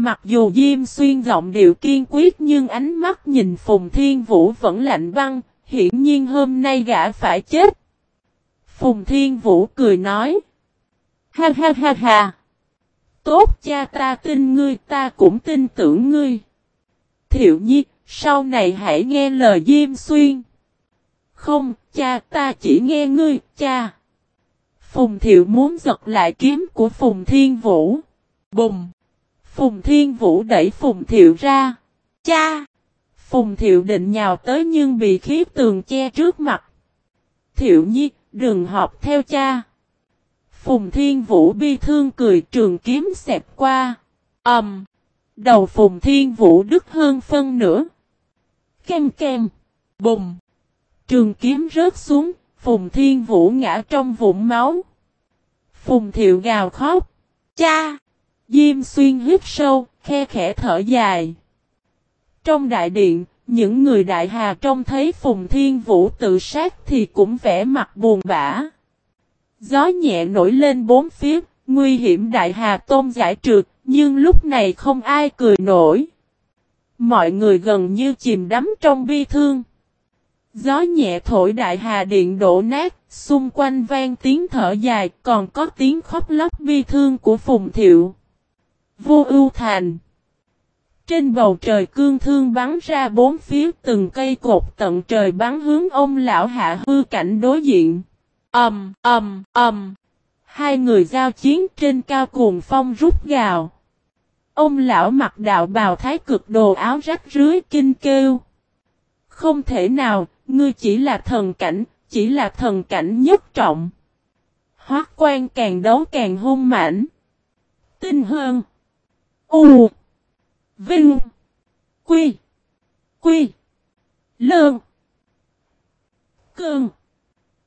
Mặc dù Diêm Xuyên giọng điệu kiên quyết nhưng ánh mắt nhìn Phùng Thiên Vũ vẫn lạnh băng, hiển nhiên hôm nay gã phải chết. Phùng Thiên Vũ cười nói. Ha ha ha ha. Tốt cha ta tin ngươi ta cũng tin tưởng ngươi. Thiệu nhi, sau này hãy nghe lời Diêm Xuyên. Không, cha ta chỉ nghe ngươi, cha. Phùng Thiệu muốn giật lại kiếm của Phùng Thiên Vũ. Bùng! Phùng Thiên Vũ đẩy Phùng Thiệu ra. Cha! Phùng Thiệu định nhào tới nhưng bị khiếp tường che trước mặt. Thiệu nhi, đừng học theo cha. Phùng Thiên Vũ bi thương cười trường kiếm xẹp qua. Ẩm! Um, đầu Phùng Thiên Vũ đứt hơn phân nữa. Kem kem! Bùng! Trường kiếm rớt xuống, Phùng Thiên Vũ ngã trong vũng máu. Phùng Thiệu gào khóc. Cha! Diêm xuyên hít sâu, khe khẽ thở dài. Trong đại điện, những người đại hà trông thấy Phùng Thiên Vũ tự sát thì cũng vẻ mặt buồn bã. Gió nhẹ nổi lên bốn phía, nguy hiểm đại hà tôn giải trượt, nhưng lúc này không ai cười nổi. Mọi người gần như chìm đắm trong bi thương. Gió nhẹ thổi đại hà điện đổ nát, xung quanh vang tiếng thở dài, còn có tiếng khóc lóc bi thương của Phùng Thiệu. Vô ưu thành Trên bầu trời cương thương bắn ra bốn phía từng cây cột tận trời bắn hướng ông lão hạ hư cảnh đối diện. âm âm âm Hai người giao chiến trên cao cuồng phong rút gào. Ông lão mặc đạo bào thái cực đồ áo rách rưới kinh kêu. Không thể nào, ngươi chỉ là thần cảnh, chỉ là thần cảnh nhất trọng. Hoác quan càng đấu càng hung mãnh. Tinh hơn. U. Vinh. Quy. Quy. Lơn Cơn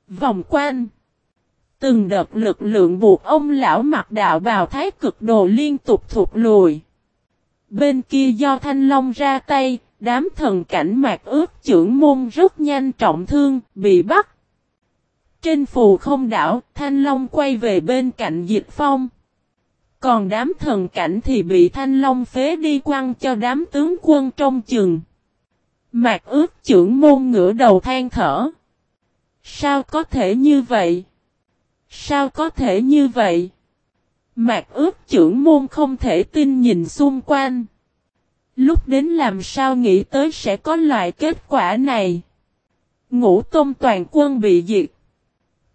Vòng quanh. Từng đợt lực lượng buộc ông lão mặc đạo bào thái cực đồ liên tục thụt lùi. Bên kia do thanh long ra tay, đám thần cảnh mạc ướt trưởng môn rất nhanh trọng thương, bị bắt. Trên phù không đảo, thanh long quay về bên cạnh dịch phong. Còn đám thần cảnh thì bị thanh long phế đi quăng cho đám tướng quân trong chừng. Mạc ướt trưởng môn ngửa đầu than thở. Sao có thể như vậy? Sao có thể như vậy? Mạc ướt trưởng môn không thể tin nhìn xung quanh. Lúc đến làm sao nghĩ tới sẽ có loại kết quả này? Ngũ tôn toàn quân bị diệt.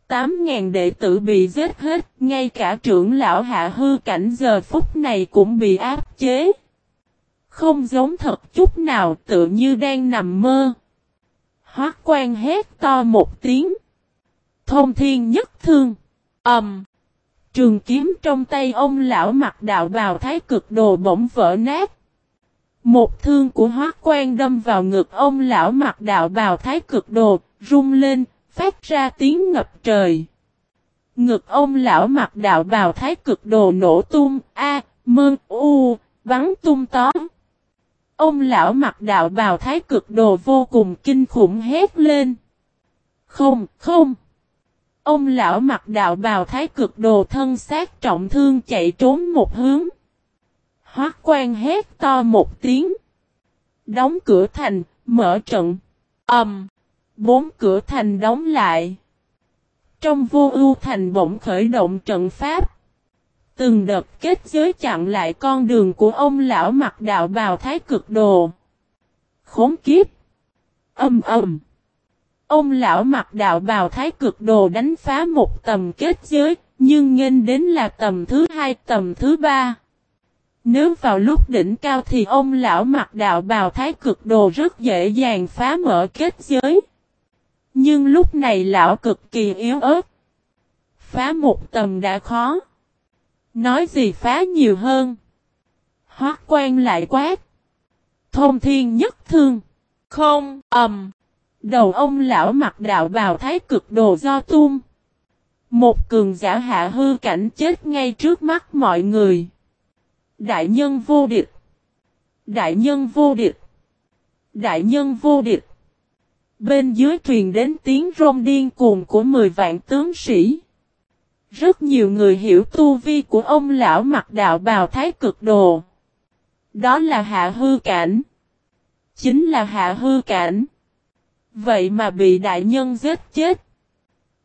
8.000 đệ tử bị giết hết, ngay cả trưởng lão hạ hư cảnh giờ phút này cũng bị áp chế. Không giống thật chút nào tự như đang nằm mơ. Hoác quan hét to một tiếng. Thông thiên nhất thương. ầm, Um, trường kiếm trong tay ông lão mặc đạo bào thái cực đồ bỗng vỡ nát. Một thương của hoác quan đâm vào ngực ông lão mặc đạo bào thái cực đồ, rung lên, phát ra tiếng ngập trời. Ngực ông lão mặc đạo bào thái cực đồ nổ tung, a, mơ, u, bắn tung tóm. Ông lão mặc đạo bào thái cực đồ vô cùng kinh khủng hét lên. Không, không. Ông lão mặc đạo bào thái cực đồ thân xác trọng thương chạy trốn một hướng. Hoác quan hét to một tiếng. Đóng cửa thành, mở trận. âm. Um, bốn cửa thành đóng lại. Trong vô ưu thành bỗng khởi động trận pháp. Từng đợt kết giới chặn lại con đường của ông lão mặc đạo bào thái cực đồ. Khốn kiếp. Âm ầm. Ông lão mặc đạo bào thái cực đồ đánh phá một tầm kết giới, nhưng nghênh đến là tầm thứ hai tầm thứ ba. Nếu vào lúc đỉnh cao thì ông lão mặc đạo bào thái cực đồ rất dễ dàng phá mở kết giới. Nhưng lúc này lão cực kỳ yếu ớt. Phá một tầm đã khó. Nói gì phá nhiều hơn. Hoác quan lại quát. Thông thiên nhất thương. Không, ầm. Đầu ông lão mặc đạo bào thái cực đồ do tung. Một cường giả hạ hư cảnh chết ngay trước mắt mọi người. Đại nhân vô địch. Đại nhân vô địch. Đại nhân vô địch. Bên dưới truyền đến tiếng rôm điên cuồng của 10 vạn tướng sĩ. Rất nhiều người hiểu tu vi của ông lão mặc đạo bào thái cực đồ. Đó là hạ hư cảnh. Chính là hạ hư cảnh. Vậy mà bị đại nhân giết chết.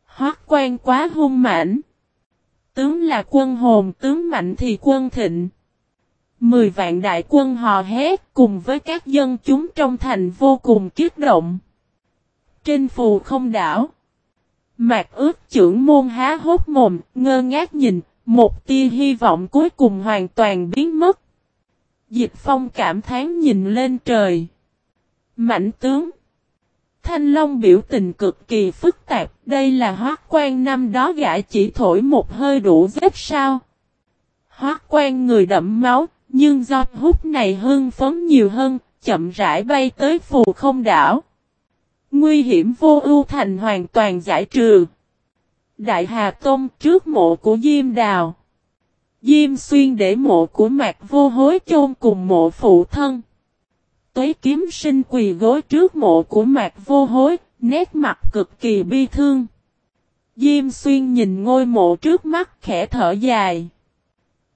Hoác quan quá hung mãnh. Tướng là quân hồn, tướng mạnh thì quân thịnh. Mười vạn đại quân hò hét cùng với các dân chúng trong thành vô cùng kiết động. Trên phù không đảo. Mạc ước trưởng môn há hốt mồm, ngơ ngác nhìn, một tia hy vọng cuối cùng hoàn toàn biến mất. Dịch phong cảm thán nhìn lên trời. Mạnh tướng. Thanh Long biểu tình cực kỳ phức tạp, đây là hoác quan năm đó gã chỉ thổi một hơi đủ vết sao. Hoác quan người đậm máu, nhưng do hút này hưng phấn nhiều hơn, chậm rãi bay tới phù không đảo. Nguy hiểm vô ưu thành hoàn toàn giải trừ. Đại Hà tông trước mộ của Diêm Đào. Diêm xuyên để mộ của mạc vô hối chôn cùng mộ phụ thân. Tuế kiếm sinh quỳ gối trước mộ của mạc vô hối, nét mặt cực kỳ bi thương. Diêm xuyên nhìn ngôi mộ trước mắt khẽ thở dài.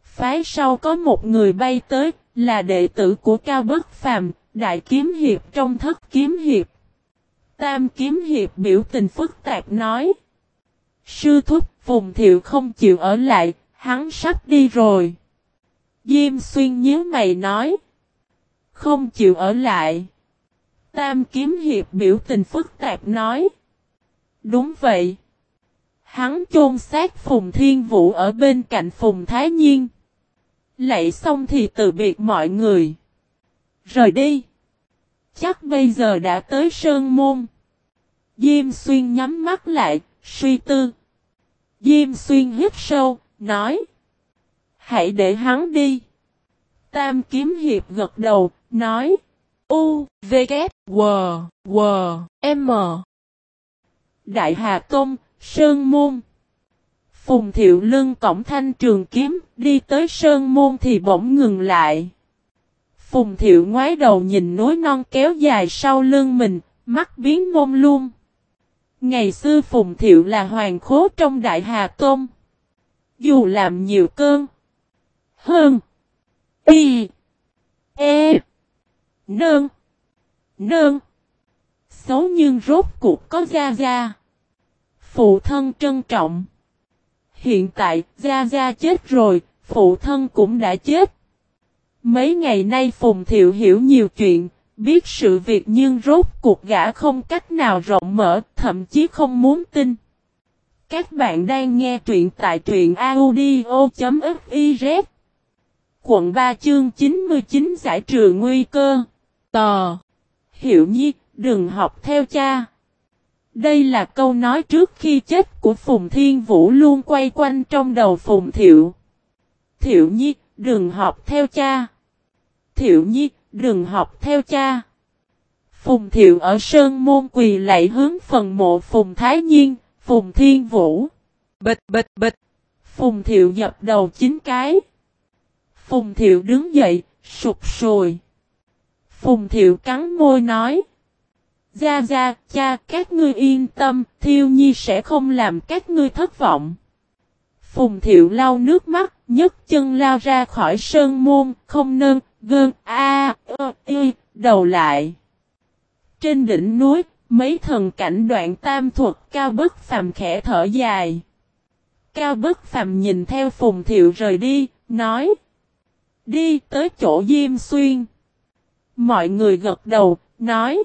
Phái sau có một người bay tới, là đệ tử của Cao Bất Phàm, đại kiếm hiệp trong thất kiếm hiệp. Tam kiếm hiệp biểu tình phức tạp nói. Sư thúc Phùng Thiệu không chịu ở lại, hắn sắp đi rồi. Diêm xuyên nhớ mày nói. Không chịu ở lại. Tam kiếm hiệp biểu tình phức tạp nói. Đúng vậy. Hắn chôn xác Phùng Thiên Vũ ở bên cạnh Phùng Thái Nhiên. Lạy xong thì từ biệt mọi người. Rời đi. Chắc bây giờ đã tới Sơn Môn. Diêm Xuyên nhắm mắt lại, suy tư. Diêm Xuyên hít sâu, nói. Hãy để hắn đi. Tam Kiếm Hiệp gật đầu, nói. U, V, K, W, W, M. Đại Hà Tôn, Sơn Môn. Phùng Thiệu lương cổng thanh trường kiếm, đi tới Sơn Môn thì bỗng ngừng lại. Phùng Thiệu ngoái đầu nhìn núi non kéo dài sau lưng mình, mắt biến mông luôn. Ngày xưa Phùng Thiệu là hoàng khố trong Đại Hà Tôn. Dù làm nhiều cơn. Hơn. Y. E. Nơn. Nơn. Xấu nhưng rốt cuộc có Gia Gia. Phụ thân trân trọng. Hiện tại Gia Gia chết rồi, phụ thân cũng đã chết. Mấy ngày nay Phùng Thiệu hiểu nhiều chuyện, biết sự việc nhưng rốt cuộc gã không cách nào rộng mở, thậm chí không muốn tin. Các bạn đang nghe truyện tại truyện audio.fiz Quận 3 chương 99 giải trừ nguy cơ. Tò. Hiệu nhi, đừng học theo cha. Đây là câu nói trước khi chết của Phùng Thiên Vũ luôn quay quanh trong đầu Phùng Thiệu. Thiệu nhi, đừng học theo cha. Thiệu nhi, đừng học theo cha Phùng Thiệu ở Sơn Môn quỳ lạy hướng phần mộ Phùng Thái Nhiên Phùng Thiên Vũ. Bịch bịch bịch. Phùng Thiệu dập đầu chín cái. Phùng Thiệu đứng dậy, sụp sùi. Phùng Thiệu cắn môi nói. Gia Gia, cha, các ngươi yên tâm, Thiêu Nhi sẽ không làm các ngươi thất vọng. Phùng Thiệu lau nước mắt, nhấc chân lao ra khỏi sơn môn, không nâng, gơn, a, ơ, y, đầu lại. Trên đỉnh núi, Mấy thần cảnh đoạn tam thuật cao bất phàm khẽ thở dài. Cao bất phàm nhìn theo phùng thiệu rời đi, nói. Đi tới chỗ Diêm Xuyên. Mọi người gật đầu, nói.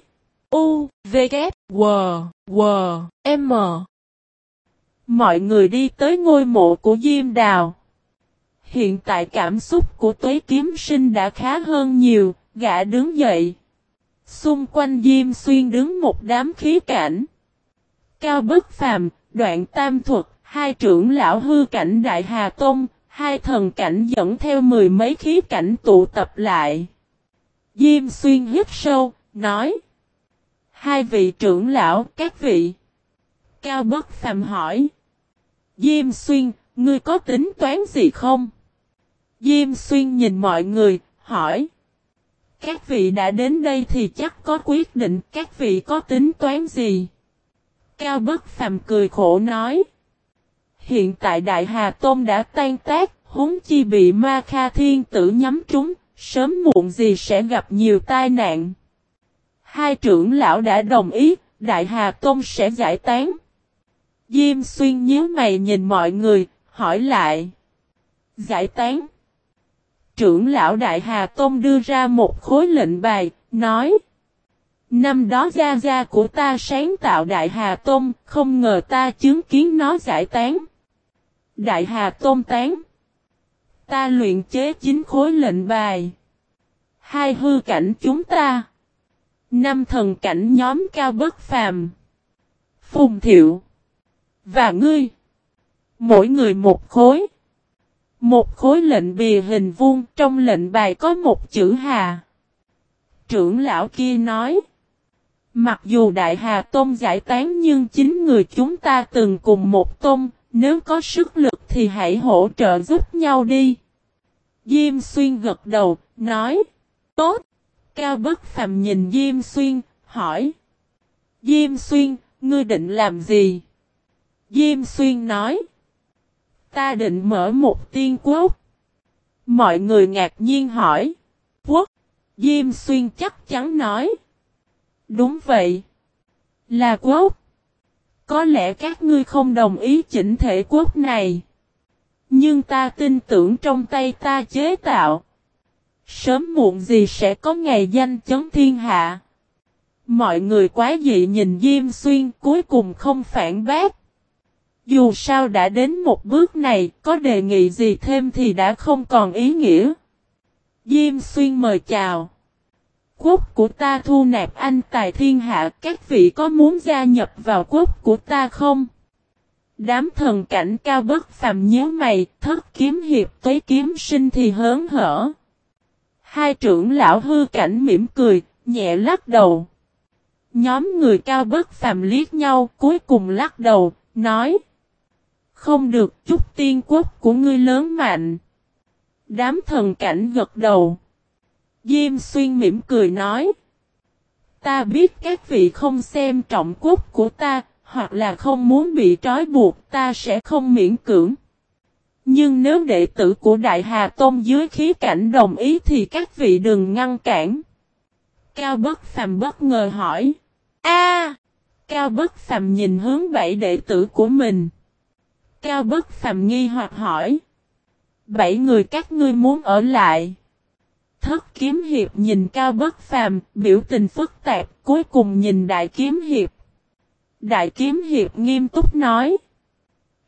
U, V, K, W, W, M. Mọi người đi tới ngôi mộ của Diêm Đào. Hiện tại cảm xúc của tuế kiếm sinh đã khá hơn nhiều, gã đứng dậy. Xung quanh Diêm Xuyên đứng một đám khí cảnh. Cao Bất Phàm, Đoạn Tam Thuật, hai trưởng lão hư cảnh Đại Hà Tông, hai thần cảnh dẫn theo mười mấy khí cảnh tụ tập lại. Diêm Xuyên hít sâu, nói. Hai vị trưởng lão, các vị. Cao Bất Phàm hỏi. Diêm Xuyên, ngươi có tính toán gì không? Diêm Xuyên nhìn mọi người, hỏi. Các vị đã đến đây thì chắc có quyết định các vị có tính toán gì. Cao Bất Phàm cười khổ nói. Hiện tại Đại Hà Tôn đã tan tác, húng chi bị Ma Kha Thiên tử nhắm trúng, Sớm muộn gì sẽ gặp nhiều tai nạn. Hai trưởng lão đã đồng ý, Đại Hà Tôn sẽ giải tán. Diêm xuyên nhíu mày nhìn mọi người, hỏi lại. Giải tán. Trưởng lão Đại Hà Tôn đưa ra một khối lệnh bài, nói. Năm đó gia gia của ta sáng tạo Đại Hà Tôn, không ngờ ta chứng kiến nó giải tán. Đại Hà Tôn tán. Ta luyện chế chính khối lệnh bài. Hai hư cảnh chúng ta. Năm thần cảnh nhóm cao bất phàm. Phùng thiệu. Và ngươi. Mỗi người một khối. Một khối lệnh bìa hình vuông trong lệnh bài có một chữ hà. Trưởng lão kia nói. Mặc dù Đại Hà Tôn giải tán nhưng chính người chúng ta từng cùng một tôn, nếu có sức lực thì hãy hỗ trợ giúp nhau đi. Diêm Xuyên gật đầu, nói. Tốt. Cao Bất Phàm nhìn Diêm Xuyên, hỏi. Diêm Xuyên, ngươi định làm gì? Diêm Xuyên nói. Ta định mở một tiên quốc. Mọi người ngạc nhiên hỏi. Quốc. Diêm Xuyên chắc chắn nói. Đúng vậy. Là quốc. Có lẽ các ngươi không đồng ý chỉnh thể quốc này. Nhưng ta tin tưởng trong tay ta chế tạo. Sớm muộn gì sẽ có ngày danh chấn thiên hạ. Mọi người quá dị nhìn Diêm Xuyên cuối cùng không phản bác. Dù sao đã đến một bước này, có đề nghị gì thêm thì đã không còn ý nghĩa. Diêm Xuyên mời chào. Quốc của ta thu nạp anh tài thiên hạ, các vị có muốn gia nhập vào quốc của ta không? Đám thần cảnh cao bất phàm nhớ mày, thất kiếm hiệp tới kiếm sinh thì hớn hở. Hai trưởng lão hư cảnh mỉm cười, nhẹ lắc đầu. Nhóm người cao bất phàm liếc nhau, cuối cùng lắc đầu, nói. Không được chút tiên quốc của ngươi lớn mạnh. Đám thần cảnh gật đầu. Diêm xuyên mỉm cười nói. Ta biết các vị không xem trọng quốc của ta, hoặc là không muốn bị trói buộc ta sẽ không miễn cưỡng. Nhưng nếu đệ tử của Đại Hà Tôn dưới khí cảnh đồng ý thì các vị đừng ngăn cản. Cao Bất Phàm bất ngờ hỏi. A! Cao Bất Phàm nhìn hướng bảy đệ tử của mình. Cao Bất Phàm nghi hoặc hỏi. Bảy người các ngươi muốn ở lại. Thất kiếm hiệp nhìn Cao Bất Phàm, biểu tình phức tạp, cuối cùng nhìn Đại kiếm hiệp. Đại kiếm hiệp nghiêm túc nói.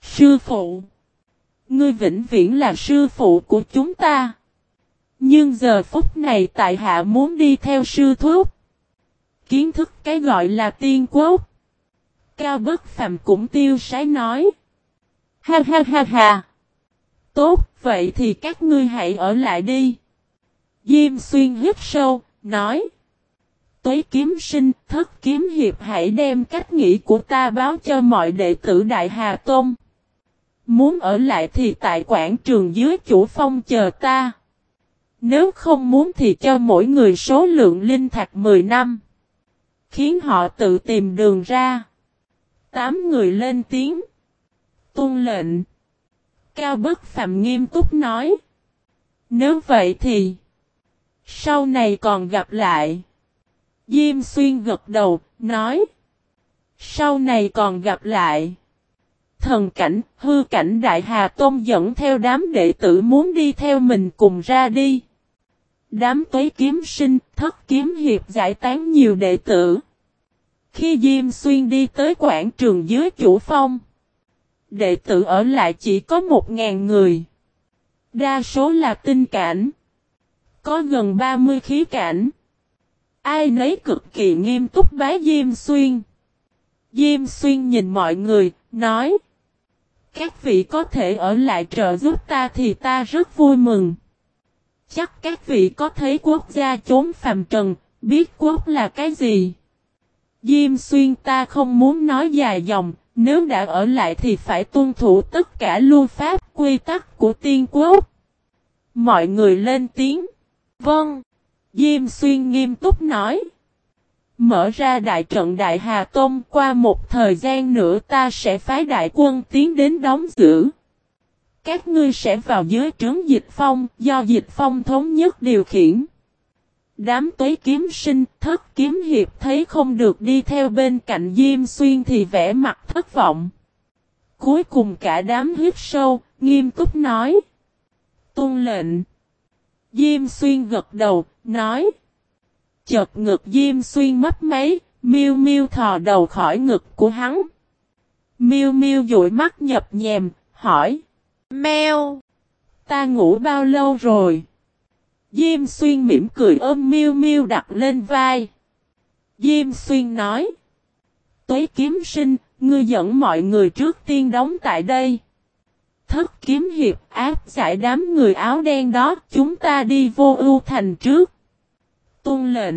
Sư phụ. Ngươi vĩnh viễn là sư phụ của chúng ta. Nhưng giờ phút này tại hạ muốn đi theo sư thúc. Kiến thức cái gọi là tiên quốc. Cao bất phàm cũng tiêu sái nói. Ha ha ha ha. Tốt, vậy thì các ngươi hãy ở lại đi. Diêm xuyên hít sâu, nói. Tuế kiếm sinh, thất kiếm hiệp hãy đem cách nghĩ của ta báo cho mọi đệ tử Đại Hà Tôn. Muốn ở lại thì tại quảng trường dưới chủ phong chờ ta. Nếu không muốn thì cho mỗi người số lượng linh thạch 10 năm. Khiến họ tự tìm đường ra. Tám người lên tiếng tuân lệnh. Cao bất phạm nghiêm túc nói. Nếu vậy thì. Sau này còn gặp lại. Diêm xuyên gật đầu, nói. Sau này còn gặp lại. Thần cảnh, hư cảnh Đại Hà Tôn dẫn theo đám đệ tử muốn đi theo mình cùng ra đi. Đám tuế kiếm sinh, thất kiếm hiệp giải tán nhiều đệ tử. Khi Diêm Xuyên đi tới quảng trường dưới chủ phong, đệ tử ở lại chỉ có một ngàn người. Đa số là tinh cảnh. Có gần 30 khí cảnh. Ai nấy cực kỳ nghiêm túc bái Diêm Xuyên. Diêm Xuyên nhìn mọi người, nói. Các vị có thể ở lại trợ giúp ta thì ta rất vui mừng. Chắc các vị có thấy quốc gia chốn phàm trần, biết quốc là cái gì. Diêm xuyên ta không muốn nói dài dòng, nếu đã ở lại thì phải tuân thủ tất cả lưu pháp quy tắc của tiên quốc. Mọi người lên tiếng. Vâng. Diêm xuyên nghiêm túc nói. Mở ra đại trận Đại Hà Tông qua một thời gian nữa ta sẽ phái đại quân tiến đến đóng giữ. các ngươi sẽ vào dưới trướng dịch phong, do dịch phong thống nhất điều khiển. Đám tuế kiếm sinh, thất kiếm hiệp thấy không được đi theo bên cạnh Diêm Xuyên thì vẽ mặt thất vọng. Cuối cùng cả đám hít sâu, nghiêm túc nói. Tôn lệnh. Diêm Xuyên gật đầu, nói. Chợt ngực Diêm Xuyên mất máy, miêu miêu thò đầu khỏi ngực của hắn. Miêu miêu dụi mắt nhập nhèm, hỏi. Mèo, ta ngủ bao lâu rồi? Diêm xuyên mỉm cười ôm miêu miêu đặt lên vai. Diêm xuyên nói. Tuế kiếm sinh, ngươi dẫn mọi người trước tiên đóng tại đây. Thất kiếm hiệp áp giải đám người áo đen đó, chúng ta đi vô ưu thành trước. Tôn lệnh.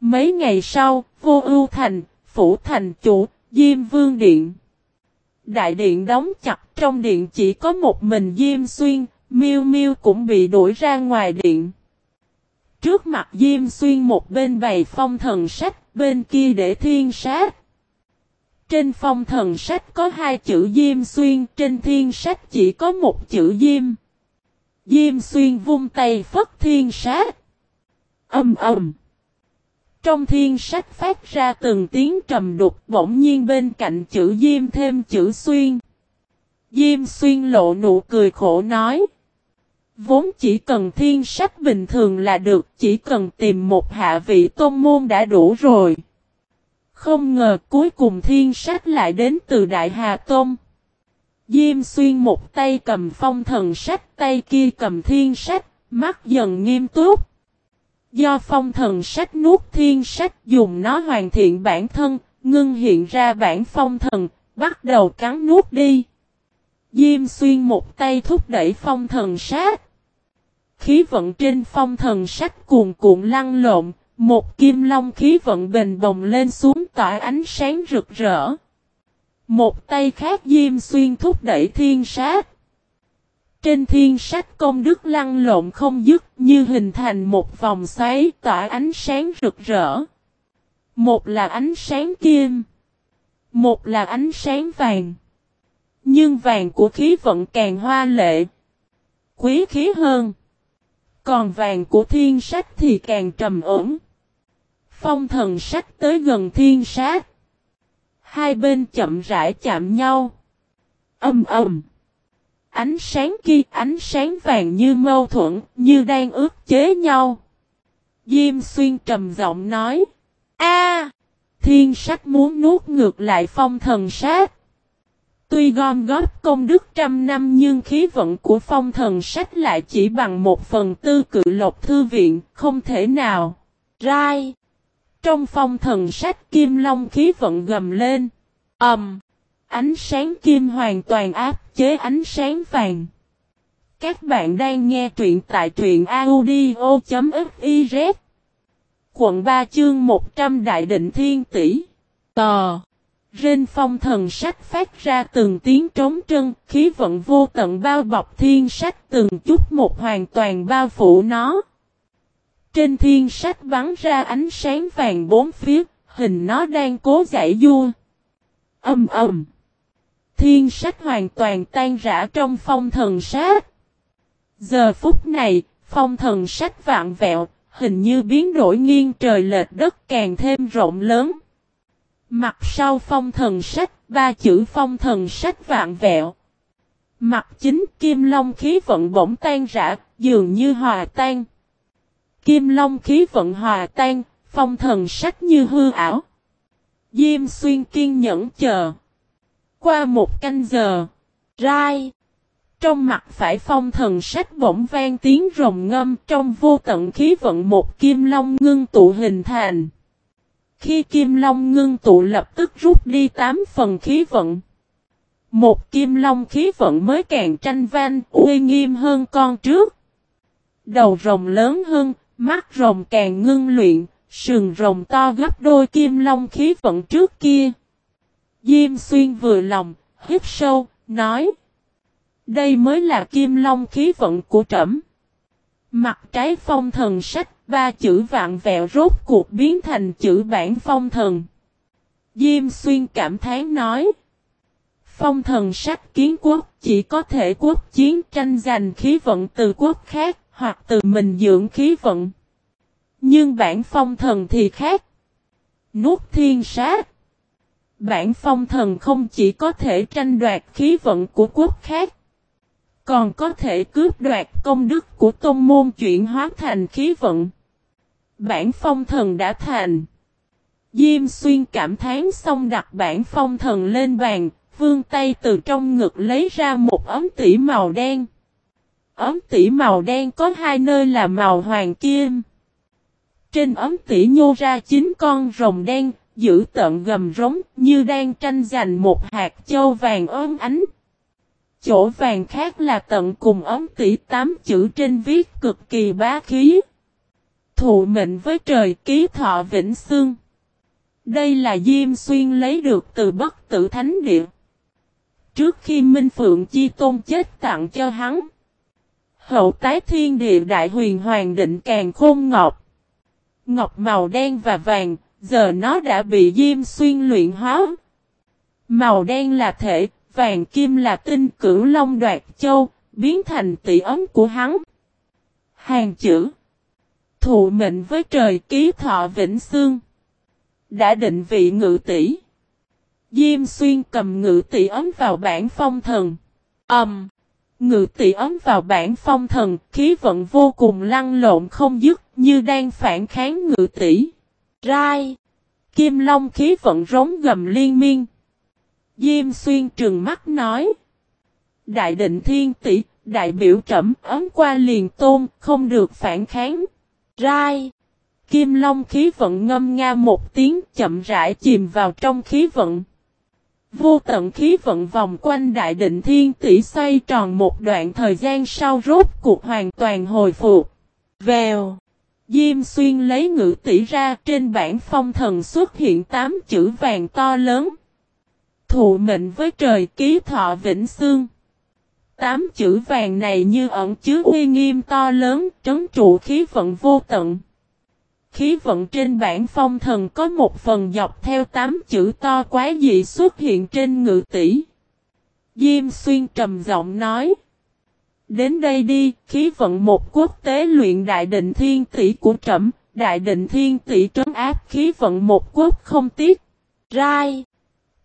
Mấy ngày sau, vô ưu thành, phủ thành chủ, Diêm Vương Điện. Đại điện đóng chặt trong điện chỉ có một mình Diêm Xuyên, miu miu cũng bị đuổi ra ngoài điện. Trước mặt Diêm Xuyên một bên bày phong thần sách, bên kia để thiên sát. Trên phong thần sách có hai chữ Diêm Xuyên, trên thiên sách chỉ có một chữ Diêm. Diêm Xuyên vung tay phất thiên sát. Âm ầm. Trong thiên sách phát ra từng tiếng trầm đục bỗng nhiên bên cạnh chữ Diêm thêm chữ Xuyên. Diêm Xuyên lộ nụ cười khổ nói. Vốn chỉ cần thiên sách bình thường là được, chỉ cần tìm một hạ vị tôn môn đã đủ rồi. Không ngờ cuối cùng thiên sách lại đến từ Đại Hà Tôn. Diêm xuyên một tay cầm phong thần sách tay kia cầm thiên sách, mắt dần nghiêm túc. Do phong thần sách nuốt thiên sách dùng nó hoàn thiện bản thân, ngưng hiện ra bản phong thần, bắt đầu cắn nuốt đi. Diêm xuyên một tay thúc đẩy phong thần sát. Khí vận trên phong thần sách cuồn cuộn lăn lộn, một kim long khí vận bền bồng lên xuống tỏa ánh sáng rực rỡ. Một tay khác diêm xuyên thúc đẩy thiên sát. Trên thiên sách công đức lăn lộn không dứt như hình thành một vòng xoáy tỏa ánh sáng rực rỡ. Một là ánh sáng kim. Một là ánh sáng vàng. Nhưng vàng của khí vận càng hoa lệ. Quý khí hơn. Còn vàng của thiên sách thì càng trầm ổn. Phong thần sách tới gần thiên sát. Hai bên chậm rãi chạm nhau. Âm ầm. Ánh sáng kia, ánh sáng vàng như mâu thuẫn, như đang ước chế nhau. Diêm xuyên trầm giọng nói. A, Thiên sách muốn nuốt ngược lại phong thần sát. Tuy gom góp công đức trăm năm nhưng khí vận của phong thần sách lại chỉ bằng một phần tư cự lộc thư viện, không thể nào. Rai. Trong phong thần sách kim long khí vận gầm lên. ầm, um, Ánh sáng kim hoàn toàn áp chế ánh sáng vàng. Các bạn đang nghe truyện tại truyện audio.fif Quận 3 chương 100 Đại Định Thiên Tỷ. Tò. Rên phong thần sách phát ra từng tiếng trống trân, khí vận vô tận bao bọc thiên sách từng chút một hoàn toàn bao phủ nó. Trên thiên sách bắn ra ánh sáng vàng bốn phía, hình nó đang cố giải vua. Âm ầm. Thiên sách hoàn toàn tan rã trong phong thần sát. Giờ phút này, phong thần sách vạn vẹo, hình như biến đổi nghiêng trời lệch đất càng thêm rộng lớn. Mặt sau phong thần sách, ba chữ phong thần sách vạn vẹo. Mặt chính kim long khí vận bỗng tan rã, dường như hòa tan. Kim long khí vận hòa tan, phong thần sách như hư ảo. Diêm xuyên kiên nhẫn chờ. Qua một canh giờ, rai. Trong mặt phải phong thần sách bỗng vang tiếng rồng ngâm trong vô tận khí vận một kim long ngưng tụ hình thành. Khi kim long ngưng tụ lập tức rút đi 8 phần khí vận. Một kim long khí vận mới càng tranh van, uy nghiêm hơn con trước. Đầu rồng lớn hơn, mắt rồng càng ngưng luyện, sừng rồng to gấp đôi kim long khí vận trước kia. Diêm xuyên vừa lòng, hít sâu, nói. Đây mới là kim long khí vận của trẫm. Mặt trái phong thần sách, ba chữ vạn vẹo rốt cuộc biến thành chữ bản phong thần. Diêm xuyên cảm thán nói. phong thần sách kiến quốc chỉ có thể quốc chiến tranh giành khí vận từ quốc khác hoặc từ mình dưỡng khí vận. Nhưng bản phong thần thì khác. Nuốt thiên sát. Bản phong thần không chỉ có thể tranh đoạt khí vận của quốc khác. Còn có thể cướp đoạt công đức của tôn môn chuyển hóa thành khí vận. Bản phong thần đã thành. Diêm xuyên cảm thán xong đặt bản phong thần lên bàn, vương tay từ trong ngực lấy ra một ấm tỉ màu đen. Ấm tỉ màu đen có hai nơi là màu hoàng kim. Trên ấm tỉ nhô ra chín con rồng đen, giữ tận gầm rống như đang tranh giành một hạt châu vàng ơn ánh. Chỗ vàng khác là tận cùng ống tỷ tám chữ trên viết cực kỳ bá khí. Thụ mệnh với trời ký thọ vĩnh xương. Đây là Diêm Xuyên lấy được từ bất tử thánh địa. Trước khi Minh Phượng Chi Tôn chết tặng cho hắn. Hậu tái thiên địa đại huyền hoàng định càng khôn ngọc. Ngọc màu đen và vàng, giờ nó đã bị Diêm Xuyên luyện hóa. Màu đen là thể, vàng kim là tinh cửu long đoạt châu, biến thành tỷ ấm của hắn. Hàng chữ Thụ mệnh với trời ký thọ vĩnh xương. Đã định vị ngự tỷ. Diêm xuyên cầm ngự tỷ ấm vào bản phong thần. âm Um, ngự tỷ ấm vào bản phong thần, khí vận vô cùng lăn lộn không dứt, như đang phản kháng ngự tỷ. Rai. Kim Long khí vận rống gầm liên miên. Diêm xuyên trừng mắt nói. Đại định thiên tỷ, đại biểu trẩm ấm qua liền tôn, không được phản kháng. Rai. Kim Long khí vận ngâm nga một tiếng chậm rãi chìm vào trong khí vận. Vô tận khí vận vòng quanh đại định thiên tỷ xoay tròn một đoạn thời gian sau rốt cuộc hoàn toàn hồi phục. Vèo. Diêm xuyên lấy ngữ tỷ ra trên bản phong thần xuất hiện tám chữ vàng to lớn. Thụ mệnh với trời ký thọ vĩnh xương. Tám chữ vàng này như ẩn chứa uy nghiêm to lớn trấn trụ khí vận vô tận. Khí vận trên bản phong thần có một phần dọc theo tám chữ to quá dị xuất hiện trên ngự tỷ. Diêm xuyên trầm giọng nói. Đến đây đi, khí vận một quốc tế luyện đại định thiên tỷ của trẫm, đại định thiên tỷ trấn áp khí vận một quốc không tiếc. Rai.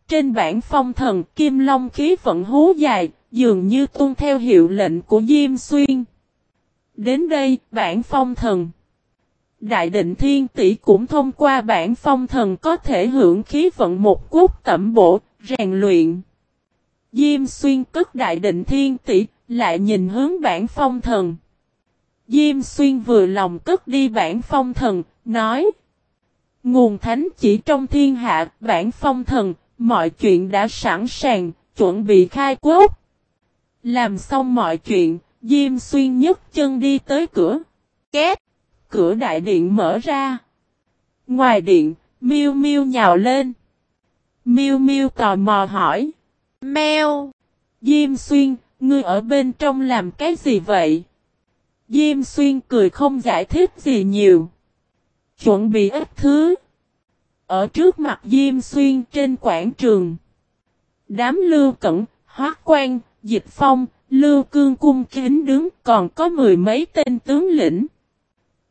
Trên bản phong thần kim long khí vận hú dài, dường như tuân theo hiệu lệnh của Diêm Xuyên. Đến đây, bản phong thần. Đại định thiên tỷ cũng thông qua bản phong thần có thể hưởng khí vận một quốc tẩm bổ, rèn luyện. Diêm xuyên cất đại định thiên tỷ, lại nhìn hướng bản phong thần. Diêm xuyên vừa lòng cất đi bản phong thần, nói. Nguồn thánh chỉ trong thiên hạ, bản phong thần, mọi chuyện đã sẵn sàng, chuẩn bị khai quốc. Làm xong mọi chuyện, Diêm xuyên nhấc chân đi tới cửa. Két! Cửa đại điện mở ra. Ngoài điện, Miu Miu nhào lên. Miu Miu tò mò hỏi. Mèo. Diêm Xuyên, ngươi ở bên trong làm cái gì vậy? Diêm Xuyên cười không giải thích gì nhiều. Chuẩn bị ít thứ. Ở trước mặt Diêm Xuyên trên quảng trường. Đám lưu cẩn, hoác quan, dịch phong, lưu cương cung kính đứng còn có mười mấy tên tướng lĩnh.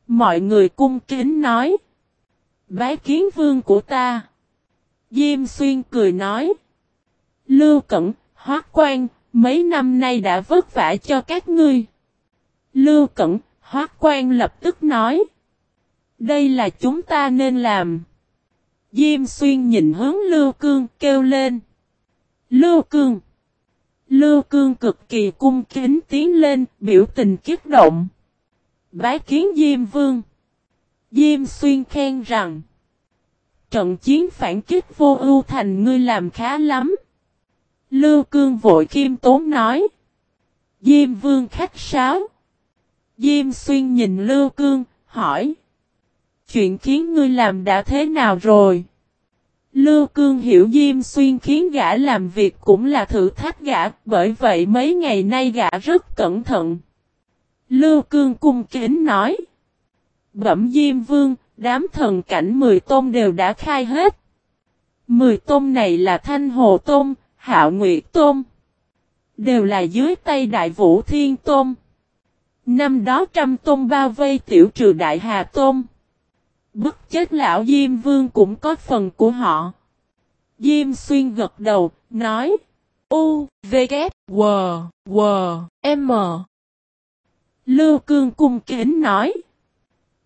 Mọi người cung kính nói. Bái kiến vương của ta. Diêm xuyên cười nói. Lưu Cẩn, Hoác Quan, mấy năm nay đã vất vả cho các ngươi. Lưu Cẩn, Hoác Quan lập tức nói. Đây là chúng ta nên làm. Diêm xuyên nhìn hướng Lưu Cương kêu lên. Lưu Cương. Lưu Cương cực kỳ cung kính tiến lên, biểu tình kiếp động bái kiến Diêm Vương. Diêm Xuyên khen rằng, trận chiến phản kích vô ưu thành ngươi làm khá lắm. Lưu Cương vội khiêm tốn nói, Diêm Vương khách sáo. Diêm Xuyên nhìn Lưu Cương, hỏi, chuyện khiến ngươi làm đã thế nào rồi? Lưu Cương hiểu Diêm Xuyên khiến gã làm việc cũng là thử thách gã, bởi vậy mấy ngày nay gã rất cẩn thận. Lưu Cương cung kính nói. Bẩm Diêm Vương, đám thần cảnh mười tôn đều đã khai hết. Mười tôn này là Thanh Hồ Tôn, Hạo Nguyệt Tôn. Đều là dưới tay Đại Vũ Thiên Tôn. Năm đó trăm tôn bao vây tiểu trừ Đại Hà Tôn. Bức chết lão Diêm Vương cũng có phần của họ. Diêm Xuyên gật đầu, nói. U, V, K, W, W, M. Lưu Cương cung kính nói.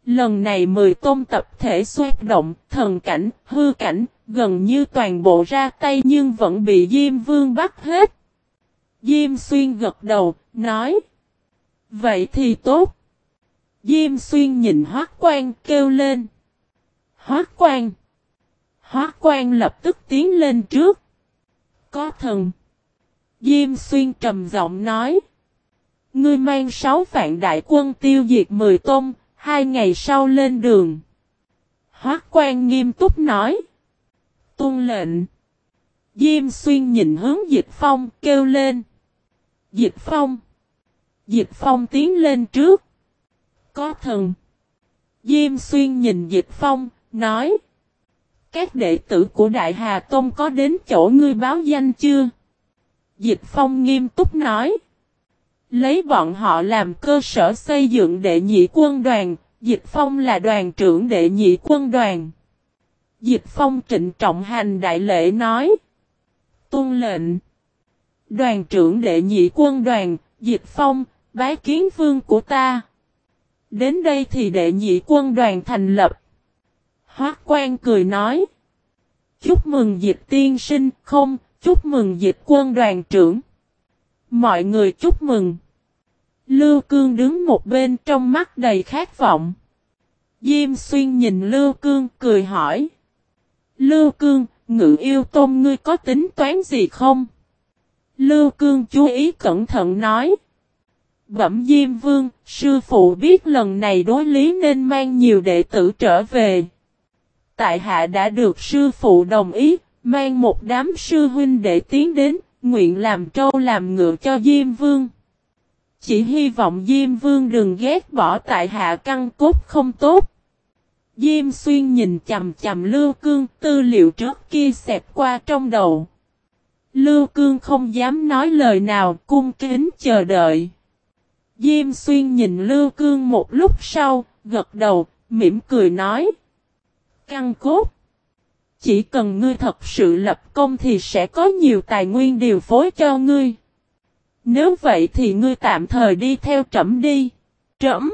Lần này mười tôn tập thể xoát động, thần cảnh, hư cảnh, gần như toàn bộ ra tay nhưng vẫn bị Diêm Vương bắt hết. Diêm Xuyên gật đầu, nói. Vậy thì tốt. Diêm Xuyên nhìn Hoác Quan kêu lên. Hóa Quan. Hóa Quan lập tức tiến lên trước. Có thần. Diêm Xuyên trầm giọng nói. Ngươi mang sáu vạn đại quân tiêu diệt mười tôn, hai ngày sau lên đường. Hóa quan nghiêm túc nói. Tuân lệnh. Diêm xuyên nhìn hướng dịch phong kêu lên. Dịch phong. Dịch phong tiến lên trước. Có thần. Diêm xuyên nhìn dịch phong, nói. Các đệ tử của Đại Hà Tôn có đến chỗ ngươi báo danh chưa? Dịch phong nghiêm túc nói. Lấy bọn họ làm cơ sở xây dựng đệ nhị quân đoàn, Dịch Phong là đoàn trưởng đệ nhị quân đoàn. Dịch Phong trịnh trọng hành đại lễ nói. tuân lệnh. Đoàn trưởng đệ nhị quân đoàn, Dịch Phong, bái kiến vương của ta. Đến đây thì đệ nhị quân đoàn thành lập. Hoác quan cười nói. Chúc mừng dịch tiên sinh, không, chúc mừng dịch quân đoàn trưởng. Mọi người chúc mừng. Lưu Cương đứng một bên trong mắt đầy khát vọng. Diêm xuyên nhìn Lưu Cương cười hỏi. Lưu Cương, ngự yêu tôm ngươi có tính toán gì không? Lưu Cương chú ý cẩn thận nói. Bẩm Diêm Vương, sư phụ biết lần này đối lý nên mang nhiều đệ tử trở về. Tại hạ đã được sư phụ đồng ý, mang một đám sư huynh để tiến đến, nguyện làm trâu làm ngựa cho Diêm Vương. Chỉ hy vọng Diêm Vương đừng ghét bỏ tại hạ căn cốt không tốt. Diêm Xuyên nhìn chầm chầm Lưu Cương tư liệu trước kia xẹp qua trong đầu. Lưu Cương không dám nói lời nào cung kính chờ đợi. Diêm Xuyên nhìn Lưu Cương một lúc sau, gật đầu, mỉm cười nói. Căn cốt. Chỉ cần ngươi thật sự lập công thì sẽ có nhiều tài nguyên điều phối cho ngươi. Nếu vậy thì ngươi tạm thời đi theo trẫm đi. Trẫm.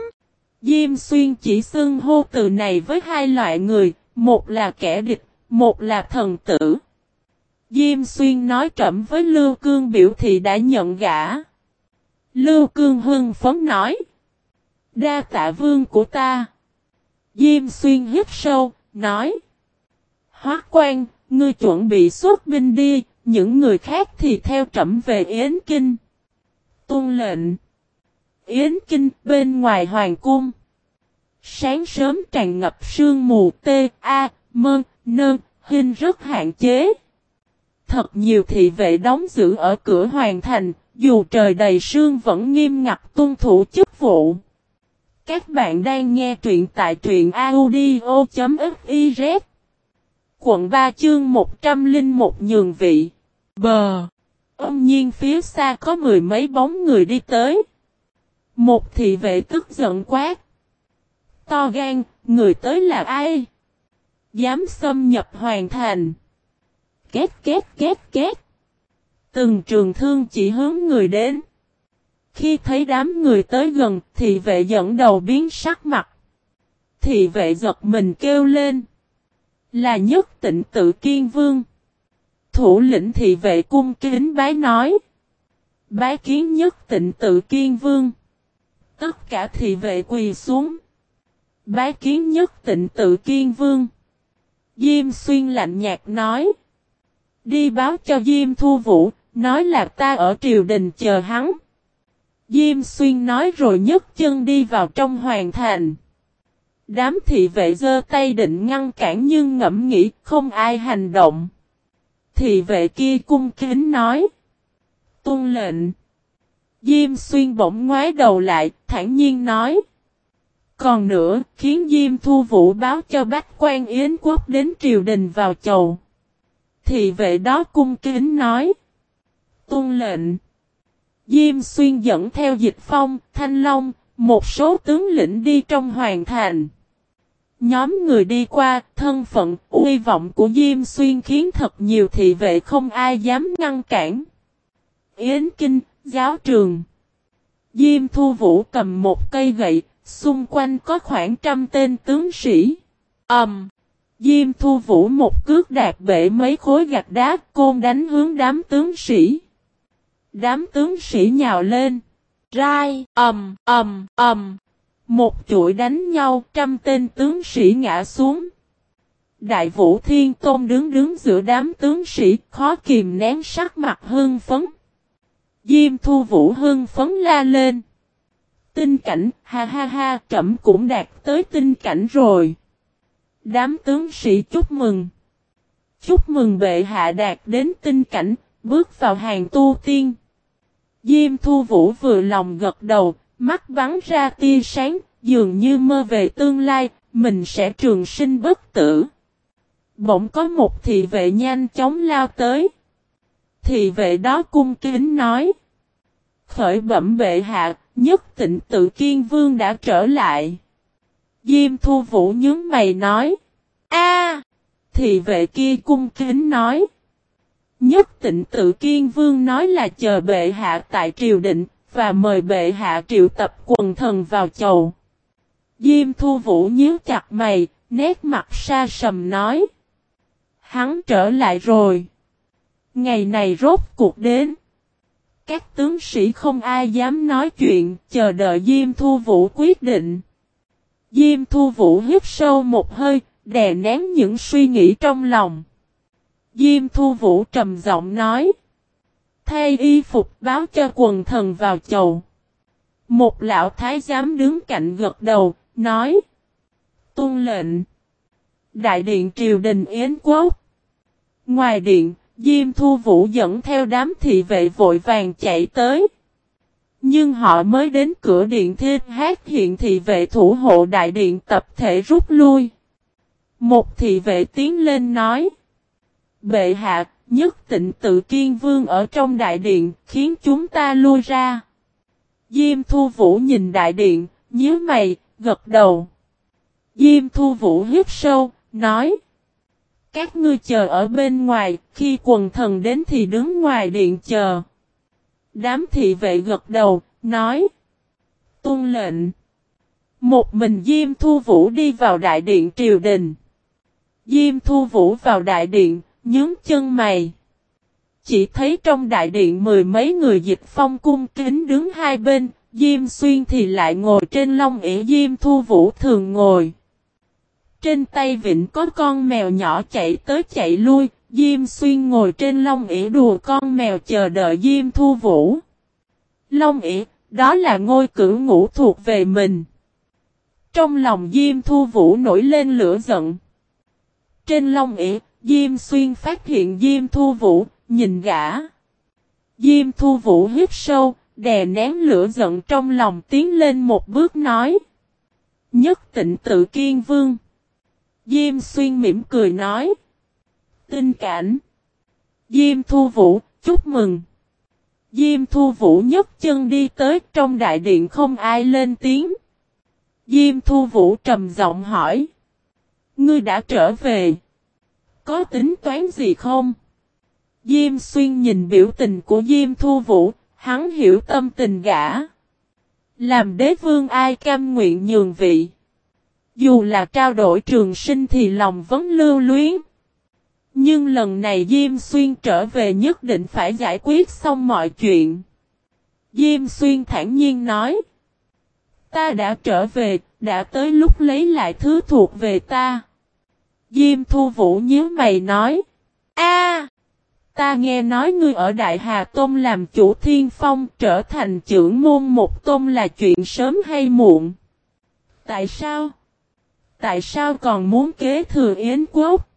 Diêm xuyên chỉ xưng hô từ này với hai loại người, một là kẻ địch, một là thần tử. Diêm xuyên nói trẫm với Lưu Cương biểu thị đã nhận gã. Lưu Cương hưng phấn nói. Đa tạ vương của ta. Diêm xuyên hít sâu, nói. Hoác quan, ngươi chuẩn bị xuất binh đi, những người khác thì theo trẫm về Yến Kinh. Tôn lệnh. Yến Kinh bên ngoài hoàng cung. Sáng sớm tràn ngập sương mù T, A, Mơn, Nơn, hình rất hạn chế. Thật nhiều thị vệ đóng giữ ở cửa hoàng thành, dù trời đầy sương vẫn nghiêm ngặt tuân thủ chức vụ. Các bạn đang nghe truyện tại truyện audio.fiz Quận 3 chương 101 nhường vị Bờ Âm nhiên phía xa có mười mấy bóng người đi tới. Một thị vệ tức giận quát. To gan, người tới là ai? Dám xâm nhập hoàn thành. Két két két két. Từng trường thương chỉ hướng người đến. Khi thấy đám người tới gần, thị vệ dẫn đầu biến sắc mặt. Thị vệ giật mình kêu lên. Là nhất tịnh tự kiên vương. Thủ lĩnh thị vệ cung kính bái nói. Bái kiến nhất tịnh tự kiên vương. Tất cả thị vệ quỳ xuống. Bái kiến nhất tịnh tự kiên vương. Diêm xuyên lạnh nhạt nói. Đi báo cho Diêm thu vũ, nói là ta ở triều đình chờ hắn. Diêm xuyên nói rồi nhấc chân đi vào trong hoàng thành. Đám thị vệ giơ tay định ngăn cản nhưng ngẫm nghĩ không ai hành động. Thị vệ kia cung kính nói. Tôn lệnh. Diêm xuyên bỗng ngoái đầu lại, thản nhiên nói. Còn nữa, khiến Diêm Thu Vũ báo cho Bách quan Yến Quốc đến triều đình vào chầu. Thị vệ đó cung kính nói. Tuân lệnh. Diêm xuyên dẫn theo dịch phong, thanh long, một số tướng lĩnh đi trong hoàng thành. Nhóm người đi qua, thân phận, uy vọng của Diêm Xuyên khiến thật nhiều thị vệ không ai dám ngăn cản. Yến Kinh, giáo trường. Diêm Thu Vũ cầm một cây gậy, xung quanh có khoảng trăm tên tướng sĩ. Ẩm. Um, Diêm Thu Vũ một cước đạt bể mấy khối gạch đá côn đánh hướng đám tướng sĩ. Đám tướng sĩ nhào lên. Rai, ầm, ầm, ầm. Một chuỗi đánh nhau, trăm tên tướng sĩ ngã xuống. Đại vũ thiên tôn đứng đứng giữa đám tướng sĩ, khó kìm nén sắc mặt hưng phấn. Diêm thu vũ hưng phấn la lên. Tinh cảnh, ha ha ha, trẫm cũng đạt tới tinh cảnh rồi. Đám tướng sĩ chúc mừng. Chúc mừng bệ hạ đạt đến tinh cảnh, bước vào hàng tu tiên. Diêm thu vũ vừa lòng gật đầu, mắt bắn ra tia sáng, dường như mơ về tương lai, mình sẽ trường sinh bất tử. Bỗng có một thị vệ nhanh chóng lao tới. Thị vệ đó cung kính nói. Khởi bẩm bệ hạ, nhất tịnh tự kiên vương đã trở lại. Diêm thu vũ nhướng mày nói. a Thị vệ kia cung kính nói. Nhất tịnh tự kiên vương nói là chờ bệ hạ tại triều định, và mời bệ hạ triệu tập quần thần vào chầu. Diêm thu vũ nhíu chặt mày, nét mặt xa sầm nói. Hắn trở lại rồi. Ngày này rốt cuộc đến. Các tướng sĩ không ai dám nói chuyện, chờ đợi Diêm Thu Vũ quyết định. Diêm Thu Vũ hít sâu một hơi, đè nén những suy nghĩ trong lòng. Diêm Thu Vũ trầm giọng nói. Thay y phục báo cho quần thần vào chầu. Một lão thái giám đứng cạnh gật đầu, nói. Tuân lệnh. Đại điện triều đình Yến Quốc. Ngoài điện, Diêm Thu Vũ dẫn theo đám thị vệ vội vàng chạy tới. Nhưng họ mới đến cửa điện thiên hát hiện thị vệ thủ hộ đại điện tập thể rút lui. Một thị vệ tiến lên nói. Bệ hạ, nhất tịnh tự kiên vương ở trong đại điện, khiến chúng ta lui ra. Diêm thu vũ nhìn đại điện, nhớ mày, gật đầu. Diêm thu vũ hít sâu, nói. Các ngươi chờ ở bên ngoài, khi quần thần đến thì đứng ngoài điện chờ. Đám thị vệ gật đầu, nói. Tuân lệnh. Một mình Diêm Thu Vũ đi vào đại điện triều đình. Diêm Thu Vũ vào đại điện, nhướng chân mày. Chỉ thấy trong đại điện mười mấy người dịch phong cung kính đứng hai bên, Diêm Xuyên thì lại ngồi trên lông ỉa Diêm Thu Vũ thường ngồi. Trên tay vịnh có con mèo nhỏ chạy tới chạy lui, Diêm Xuyên ngồi trên lông ỉa đùa con mèo chờ đợi Diêm Thu Vũ. Long ỉa, đó là ngôi cử ngũ thuộc về mình. Trong lòng Diêm Thu Vũ nổi lên lửa giận. Trên lông ỉa, Diêm Xuyên phát hiện Diêm Thu Vũ, nhìn gã. Diêm Thu Vũ hít sâu, đè nén lửa giận trong lòng tiến lên một bước nói. Nhất tịnh tự kiên vương. Diêm Xuyên mỉm cười nói. Tinh cảnh. Diêm Thu Vũ, chúc mừng. Diêm Thu Vũ nhấc chân đi tới trong đại điện không ai lên tiếng. Diêm Thu Vũ trầm giọng hỏi. Ngươi đã trở về. Có tính toán gì không? Diêm Xuyên nhìn biểu tình của Diêm Thu Vũ, hắn hiểu tâm tình gã. Làm đế vương ai cam nguyện nhường vị. Dù là trao đổi trường sinh thì lòng vẫn lưu luyến. Nhưng lần này Diêm Xuyên trở về nhất định phải giải quyết xong mọi chuyện. Diêm Xuyên thản nhiên nói. Ta đã trở về, đã tới lúc lấy lại thứ thuộc về ta. Diêm Thu Vũ nhớ mày nói. a Ta nghe nói ngươi ở Đại Hà Tôn làm chủ thiên phong trở thành trưởng môn một tôn là chuyện sớm hay muộn. Tại sao? Tại sao còn muốn kế thừa Yến Quốc?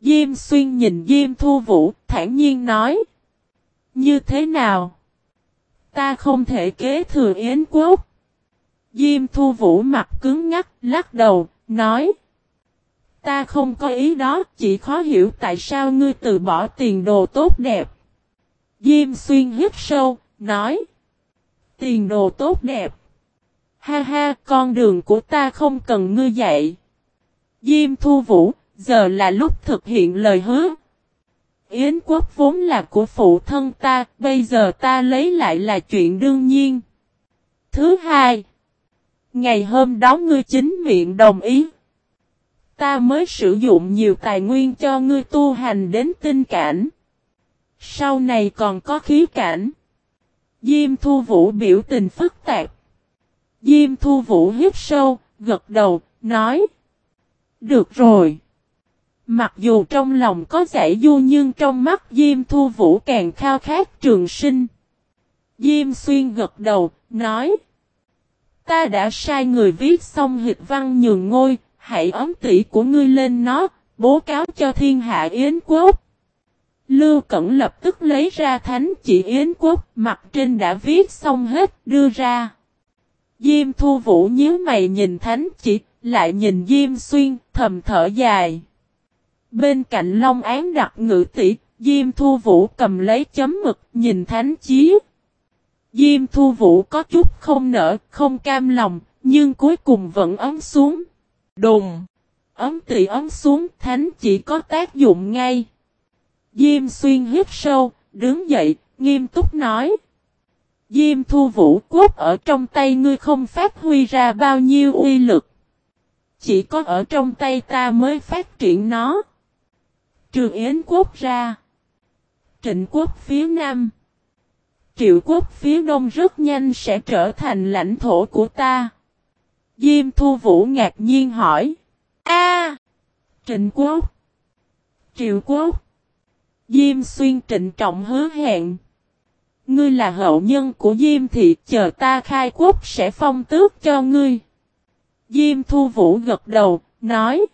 Diêm xuyên nhìn Diêm Thu Vũ, thản nhiên nói. Như thế nào? Ta không thể kế thừa Yến Quốc. Diêm Thu Vũ mặt cứng ngắc, lắc đầu, nói. Ta không có ý đó, chỉ khó hiểu tại sao ngươi từ bỏ tiền đồ tốt đẹp. Diêm xuyên hít sâu, nói. Tiền đồ tốt đẹp. Ha ha, con đường của ta không cần ngươi dạy. Diêm thu vũ, giờ là lúc thực hiện lời hứa. Yến quốc vốn là của phụ thân ta, bây giờ ta lấy lại là chuyện đương nhiên. Thứ hai, ngày hôm đó ngươi chính miệng đồng ý. Ta mới sử dụng nhiều tài nguyên cho ngươi tu hành đến tinh cảnh. Sau này còn có khí cảnh. Diêm thu vũ biểu tình phức tạp. Diêm thu vũ hít sâu, gật đầu, nói. Được rồi. Mặc dù trong lòng có giải du nhưng trong mắt Diêm Thu Vũ càng khao khát trường sinh. Diêm Xuyên gật đầu, nói. Ta đã sai người viết xong hịch văn nhường ngôi, hãy ấm tỷ của ngươi lên nó, bố cáo cho thiên hạ Yến Quốc. Lưu Cẩn lập tức lấy ra thánh chỉ Yến Quốc, mặt trên đã viết xong hết, đưa ra. Diêm Thu Vũ nhíu mày nhìn thánh chỉ, lại nhìn Diêm Xuyên, thầm thở dài. Bên cạnh Long Án đặt ngự tỷ, Diêm Thu Vũ cầm lấy chấm mực, nhìn thánh chí. Diêm Thu Vũ có chút không nở, không cam lòng, nhưng cuối cùng vẫn ấm xuống. Đùng! Ấm tỷ ấm xuống, thánh chỉ có tác dụng ngay. Diêm Xuyên hít sâu, đứng dậy, nghiêm túc nói. Diêm Thu Vũ quốc ở trong tay ngươi không phát huy ra bao nhiêu uy lực. Chỉ có ở trong tay ta mới phát triển nó. Trừ Yến quốc ra. Trịnh quốc phía nam. Triệu quốc phía đông rất nhanh sẽ trở thành lãnh thổ của ta. Diêm Thu Vũ ngạc nhiên hỏi. A, Trịnh quốc. Triệu quốc. Diêm Xuyên trịnh trọng hứa hẹn. Ngươi là hậu nhân của Diêm Thị chờ ta khai quốc sẽ phong tước cho ngươi. Diêm Thu Vũ gật đầu, nói.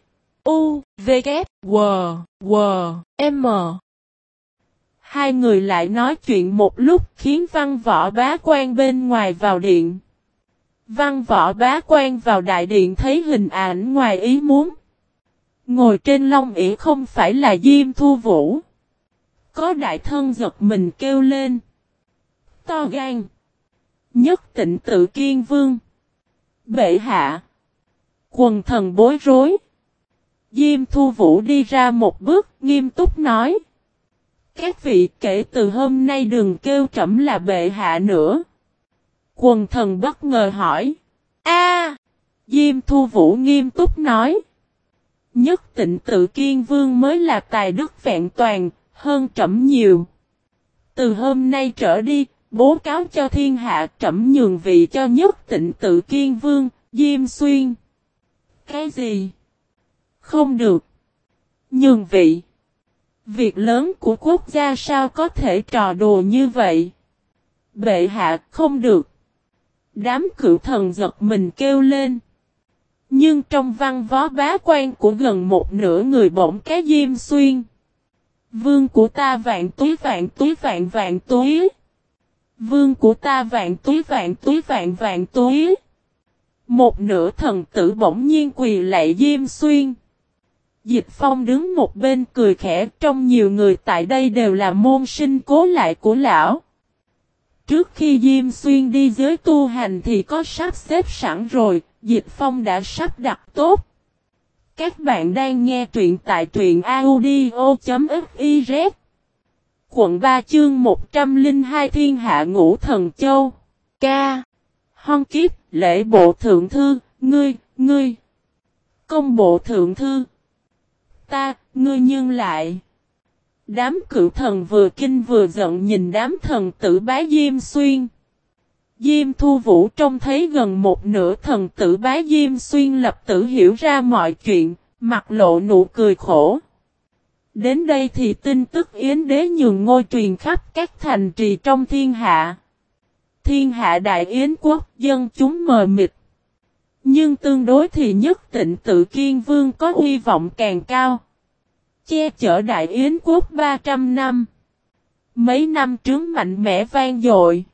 U, V, K, W, W, M. Hai người lại nói chuyện một lúc khiến văn võ bá quan bên ngoài vào điện. Văn võ bá quan vào đại điện thấy hình ảnh ngoài ý muốn. Ngồi trên long ỉ không phải là Diêm Thu Vũ. Có đại thân giật mình kêu lên. To gan. Nhất tịnh tự kiên vương. Bệ hạ. Quần thần bối rối. Diêm Thu Vũ đi ra một bước, nghiêm túc nói. Các vị kể từ hôm nay đừng kêu trẫm là bệ hạ nữa. Quần thần bất ngờ hỏi. A, Diêm Thu Vũ nghiêm túc nói. Nhất tịnh tự kiên vương mới là tài đức vẹn toàn, hơn trẫm nhiều. Từ hôm nay trở đi, bố cáo cho thiên hạ trẫm nhường vị cho nhất tịnh tự kiên vương, Diêm Xuyên. Cái gì? Không được. Nhường vị. Việc lớn của quốc gia sao có thể trò đùa như vậy? Bệ hạ không được. Đám cựu thần giật mình kêu lên. Nhưng trong văn vó bá quan của gần một nửa người bỗng cái diêm xuyên. Vương của ta vạn túi vạn túi vạn vạn túi. Vương của ta vạn túi vạn túi vạn vạn túi. Một nửa thần tử bỗng nhiên quỳ lại Diêm Xuyên. Dịch Phong đứng một bên cười khẽ, trong nhiều người tại đây đều là môn sinh cố lại của lão. Trước khi Diêm Xuyên đi giới tu hành thì có sắp xếp sẵn rồi, Dịch Phong đã sắp đặt tốt. Các bạn đang nghe truyện tại truyện audio.fiz Quận 3 chương 102 Thiên Hạ Ngũ Thần Châu. Ca. Hon Kiếp Lễ Bộ Thượng Thư Ngươi, Ngươi. Công Bộ Thượng Thư. Ta, Ngươi nhưng lại. Đám cựu thần vừa kinh vừa giận nhìn đám thần tử bá Diêm Xuyên. Diêm Thu Vũ trông thấy gần một nửa thần tử bá Diêm Xuyên lập tử hiểu ra mọi chuyện, mặt lộ nụ cười khổ. Đến đây thì tin tức Yến Đế nhường ngôi truyền khắp các thành trì trong thiên hạ. Thiên hạ đại Yến quốc dân chúng mờ mịt. Nhưng tương đối thì nhất tịnh tự kiên vương có hy vọng càng cao che chở Đại Yến quốc 300 năm. Mấy năm trướng mạnh mẽ vang dội.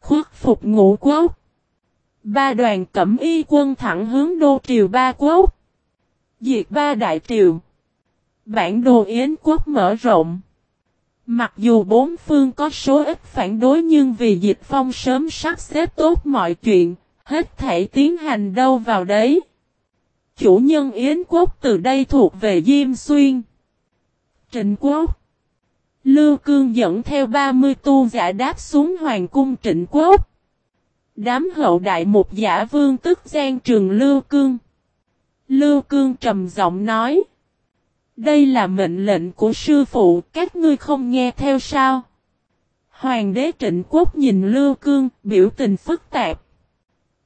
Khuất phục ngũ quốc. Ba đoàn cẩm y quân thẳng hướng đô triều ba quốc. Diệt ba đại triều. Bản đồ Yến quốc mở rộng. Mặc dù bốn phương có số ít phản đối nhưng vì dịch phong sớm sắp xếp tốt mọi chuyện, hết thể tiến hành đâu vào đấy. Chủ nhân Yến Quốc từ đây thuộc về Diêm Xuyên. Trịnh Quốc Lưu Cương dẫn theo 30 tu giả đáp xuống Hoàng cung Trịnh Quốc. Đám hậu đại một giả vương tức gian trường Lưu Cương. Lưu Cương trầm giọng nói. Đây là mệnh lệnh của sư phụ, các ngươi không nghe theo sao? Hoàng đế trịnh quốc nhìn Lưu Cương, biểu tình phức tạp.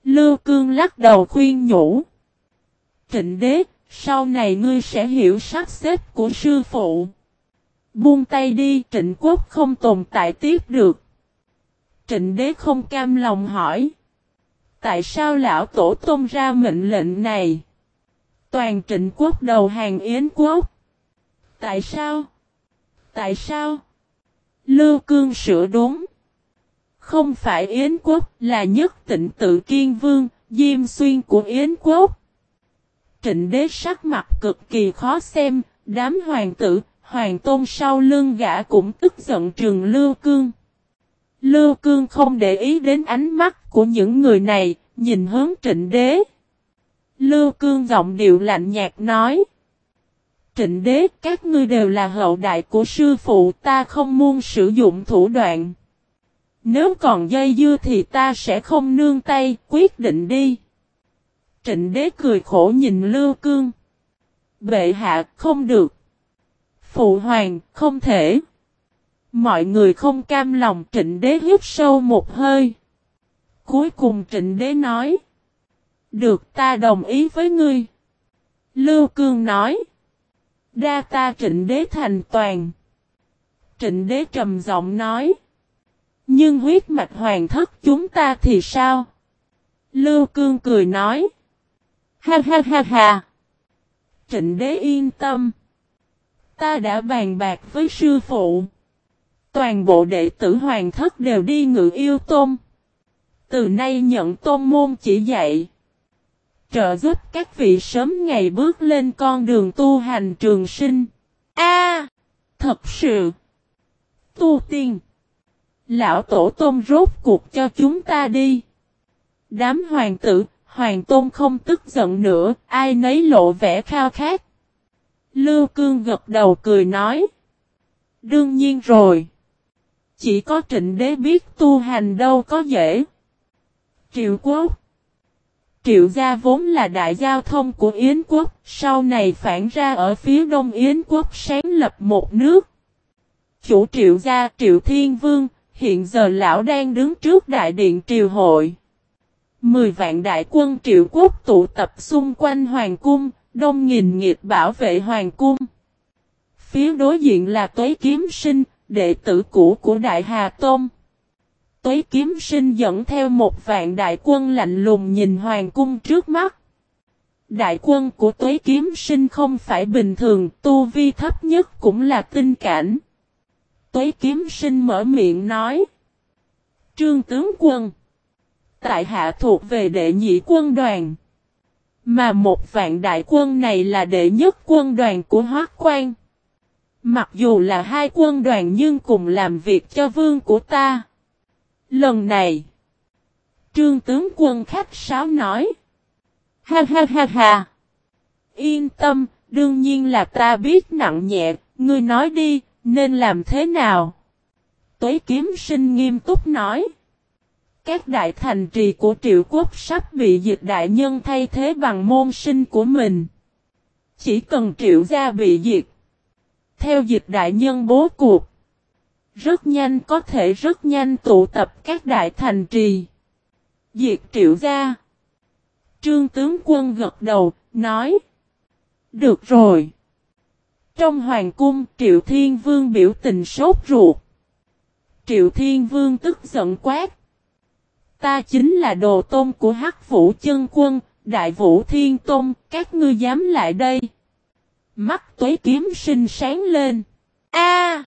Lưu Cương lắc đầu khuyên nhủ. Trịnh đế, sau này ngươi sẽ hiểu sắp xếp của sư phụ. Buông tay đi, trịnh quốc không tồn tại tiếp được. Trịnh đế không cam lòng hỏi. Tại sao lão tổ tôn ra mệnh lệnh này? Toàn trịnh quốc đầu hàng Yến quốc. Tại sao? Tại sao? Lưu Cương sửa đúng. Không phải Yến quốc là nhất tịnh tự kiên vương, diêm xuyên của Yến quốc. Trịnh đế sắc mặt cực kỳ khó xem, đám hoàng tử, hoàng tôn sau lưng gã cũng tức giận trường Lưu Cương. Lưu Cương không để ý đến ánh mắt của những người này, nhìn hướng trịnh đế. Lưu Cương giọng điệu lạnh nhạt nói. Trịnh đế, các ngươi đều là hậu đại của sư phụ ta không muốn sử dụng thủ đoạn. Nếu còn dây dưa thì ta sẽ không nương tay, quyết định đi. Trịnh đế cười khổ nhìn Lưu Cương. Bệ hạ, không được. Phụ hoàng, không thể. Mọi người không cam lòng trịnh đế hít sâu một hơi. Cuối cùng trịnh đế nói. Được ta đồng ý với ngươi. Lưu Cương nói. Đa ta trịnh đế thành toàn. Trịnh đế trầm giọng nói. Nhưng huyết mạch hoàng thất chúng ta thì sao? Lưu Cương cười nói. Ha ha ha ha. Trịnh đế yên tâm. Ta đã bàn bạc với sư phụ. Toàn bộ đệ tử hoàng thất đều đi ngự yêu tôn. Từ nay nhận tôn môn chỉ dạy. Trợ giúp các vị sớm ngày bước lên con đường tu hành trường sinh. A, Thật sự! Tu tiên! Lão tổ tôn rốt cuộc cho chúng ta đi. Đám hoàng tử, hoàng tôn không tức giận nữa, ai nấy lộ vẻ khao khát. Lưu Cương gật đầu cười nói. Đương nhiên rồi. Chỉ có trịnh đế biết tu hành đâu có dễ. Triệu quốc. Triệu gia vốn là đại giao thông của Yến quốc, sau này phản ra ở phía đông Yến quốc sáng lập một nước. Chủ triệu gia triệu thiên vương, hiện giờ lão đang đứng trước đại điện triều hội. Mười vạn đại quân triệu quốc tụ tập xung quanh hoàng cung, đông nghìn nghiệt bảo vệ hoàng cung. Phía đối diện là tuế kiếm sinh, đệ tử cũ của Đại Hà Tôn. Tuế kiếm sinh dẫn theo một vạn đại quân lạnh lùng nhìn hoàng cung trước mắt. Đại quân của tuế kiếm sinh không phải bình thường, tu vi thấp nhất cũng là tinh cảnh. Tuế kiếm sinh mở miệng nói. Trương tướng quân. Tại hạ thuộc về đệ nhị quân đoàn. Mà một vạn đại quân này là đệ nhất quân đoàn của Hoác Quan. Mặc dù là hai quân đoàn nhưng cùng làm việc cho vương của ta. Lần này, trương tướng quân khách sáo nói. Ha ha ha ha. Yên tâm, đương nhiên là ta biết nặng nhẹ, ngươi nói đi, nên làm thế nào? Tuế kiếm sinh nghiêm túc nói. Các đại thành trì của triệu quốc sắp bị dịch đại nhân thay thế bằng môn sinh của mình. Chỉ cần triệu gia bị diệt. Theo dịch đại nhân bố cuộc. Rất nhanh có thể rất nhanh tụ tập các đại thành trì. Diệt triệu gia. Trương tướng quân gật đầu, nói. Được rồi. Trong hoàng cung, Triệu Thiên Vương biểu tình sốt ruột. Triệu Thiên Vương tức giận quát. Ta chính là đồ tôn của Hắc Vũ chân quân, Đại Vũ Thiên Tôn, các ngươi dám lại đây. Mắt tuế kiếm sinh sáng lên. A!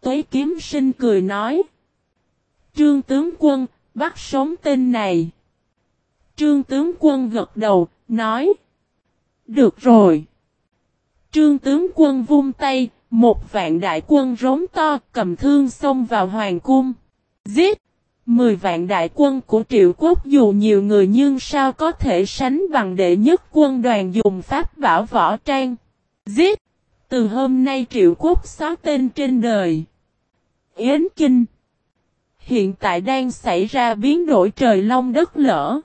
tuế kiếm sinh cười nói. Trương tướng quân, bắt sống tên này. Trương tướng quân gật đầu, nói. Được rồi. Trương tướng quân vung tay, một vạn đại quân rống to cầm thương xông vào hoàng cung. Giết! Mười vạn đại quân của triệu quốc dù nhiều người nhưng sao có thể sánh bằng đệ nhất quân đoàn dùng pháp bảo võ trang. Giết! Từ hôm nay triệu quốc xóa tên trên đời. Yến Kinh Hiện tại đang xảy ra biến đổi trời long đất lỡ.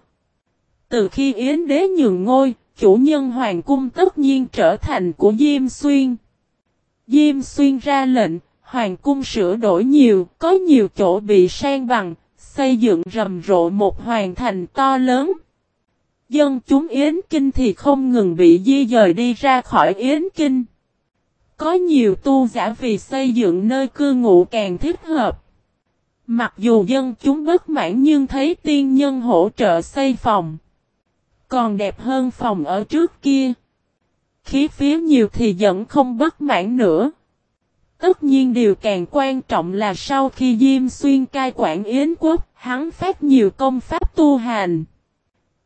Từ khi Yến đế nhường ngôi, chủ nhân hoàng cung tất nhiên trở thành của Diêm Xuyên. Diêm Xuyên ra lệnh, hoàng cung sửa đổi nhiều, có nhiều chỗ bị sang bằng, xây dựng rầm rộ một hoàng thành to lớn. Dân chúng Yến Kinh thì không ngừng bị di dời đi ra khỏi Yến Kinh. Có nhiều tu giả vì xây dựng nơi cư ngụ càng thích hợp. Mặc dù dân chúng bất mãn nhưng thấy tiên nhân hỗ trợ xây phòng. Còn đẹp hơn phòng ở trước kia. Khí phía nhiều thì vẫn không bất mãn nữa. Tất nhiên điều càng quan trọng là sau khi Diêm Xuyên cai quản Yến quốc, hắn phát nhiều công pháp tu hành.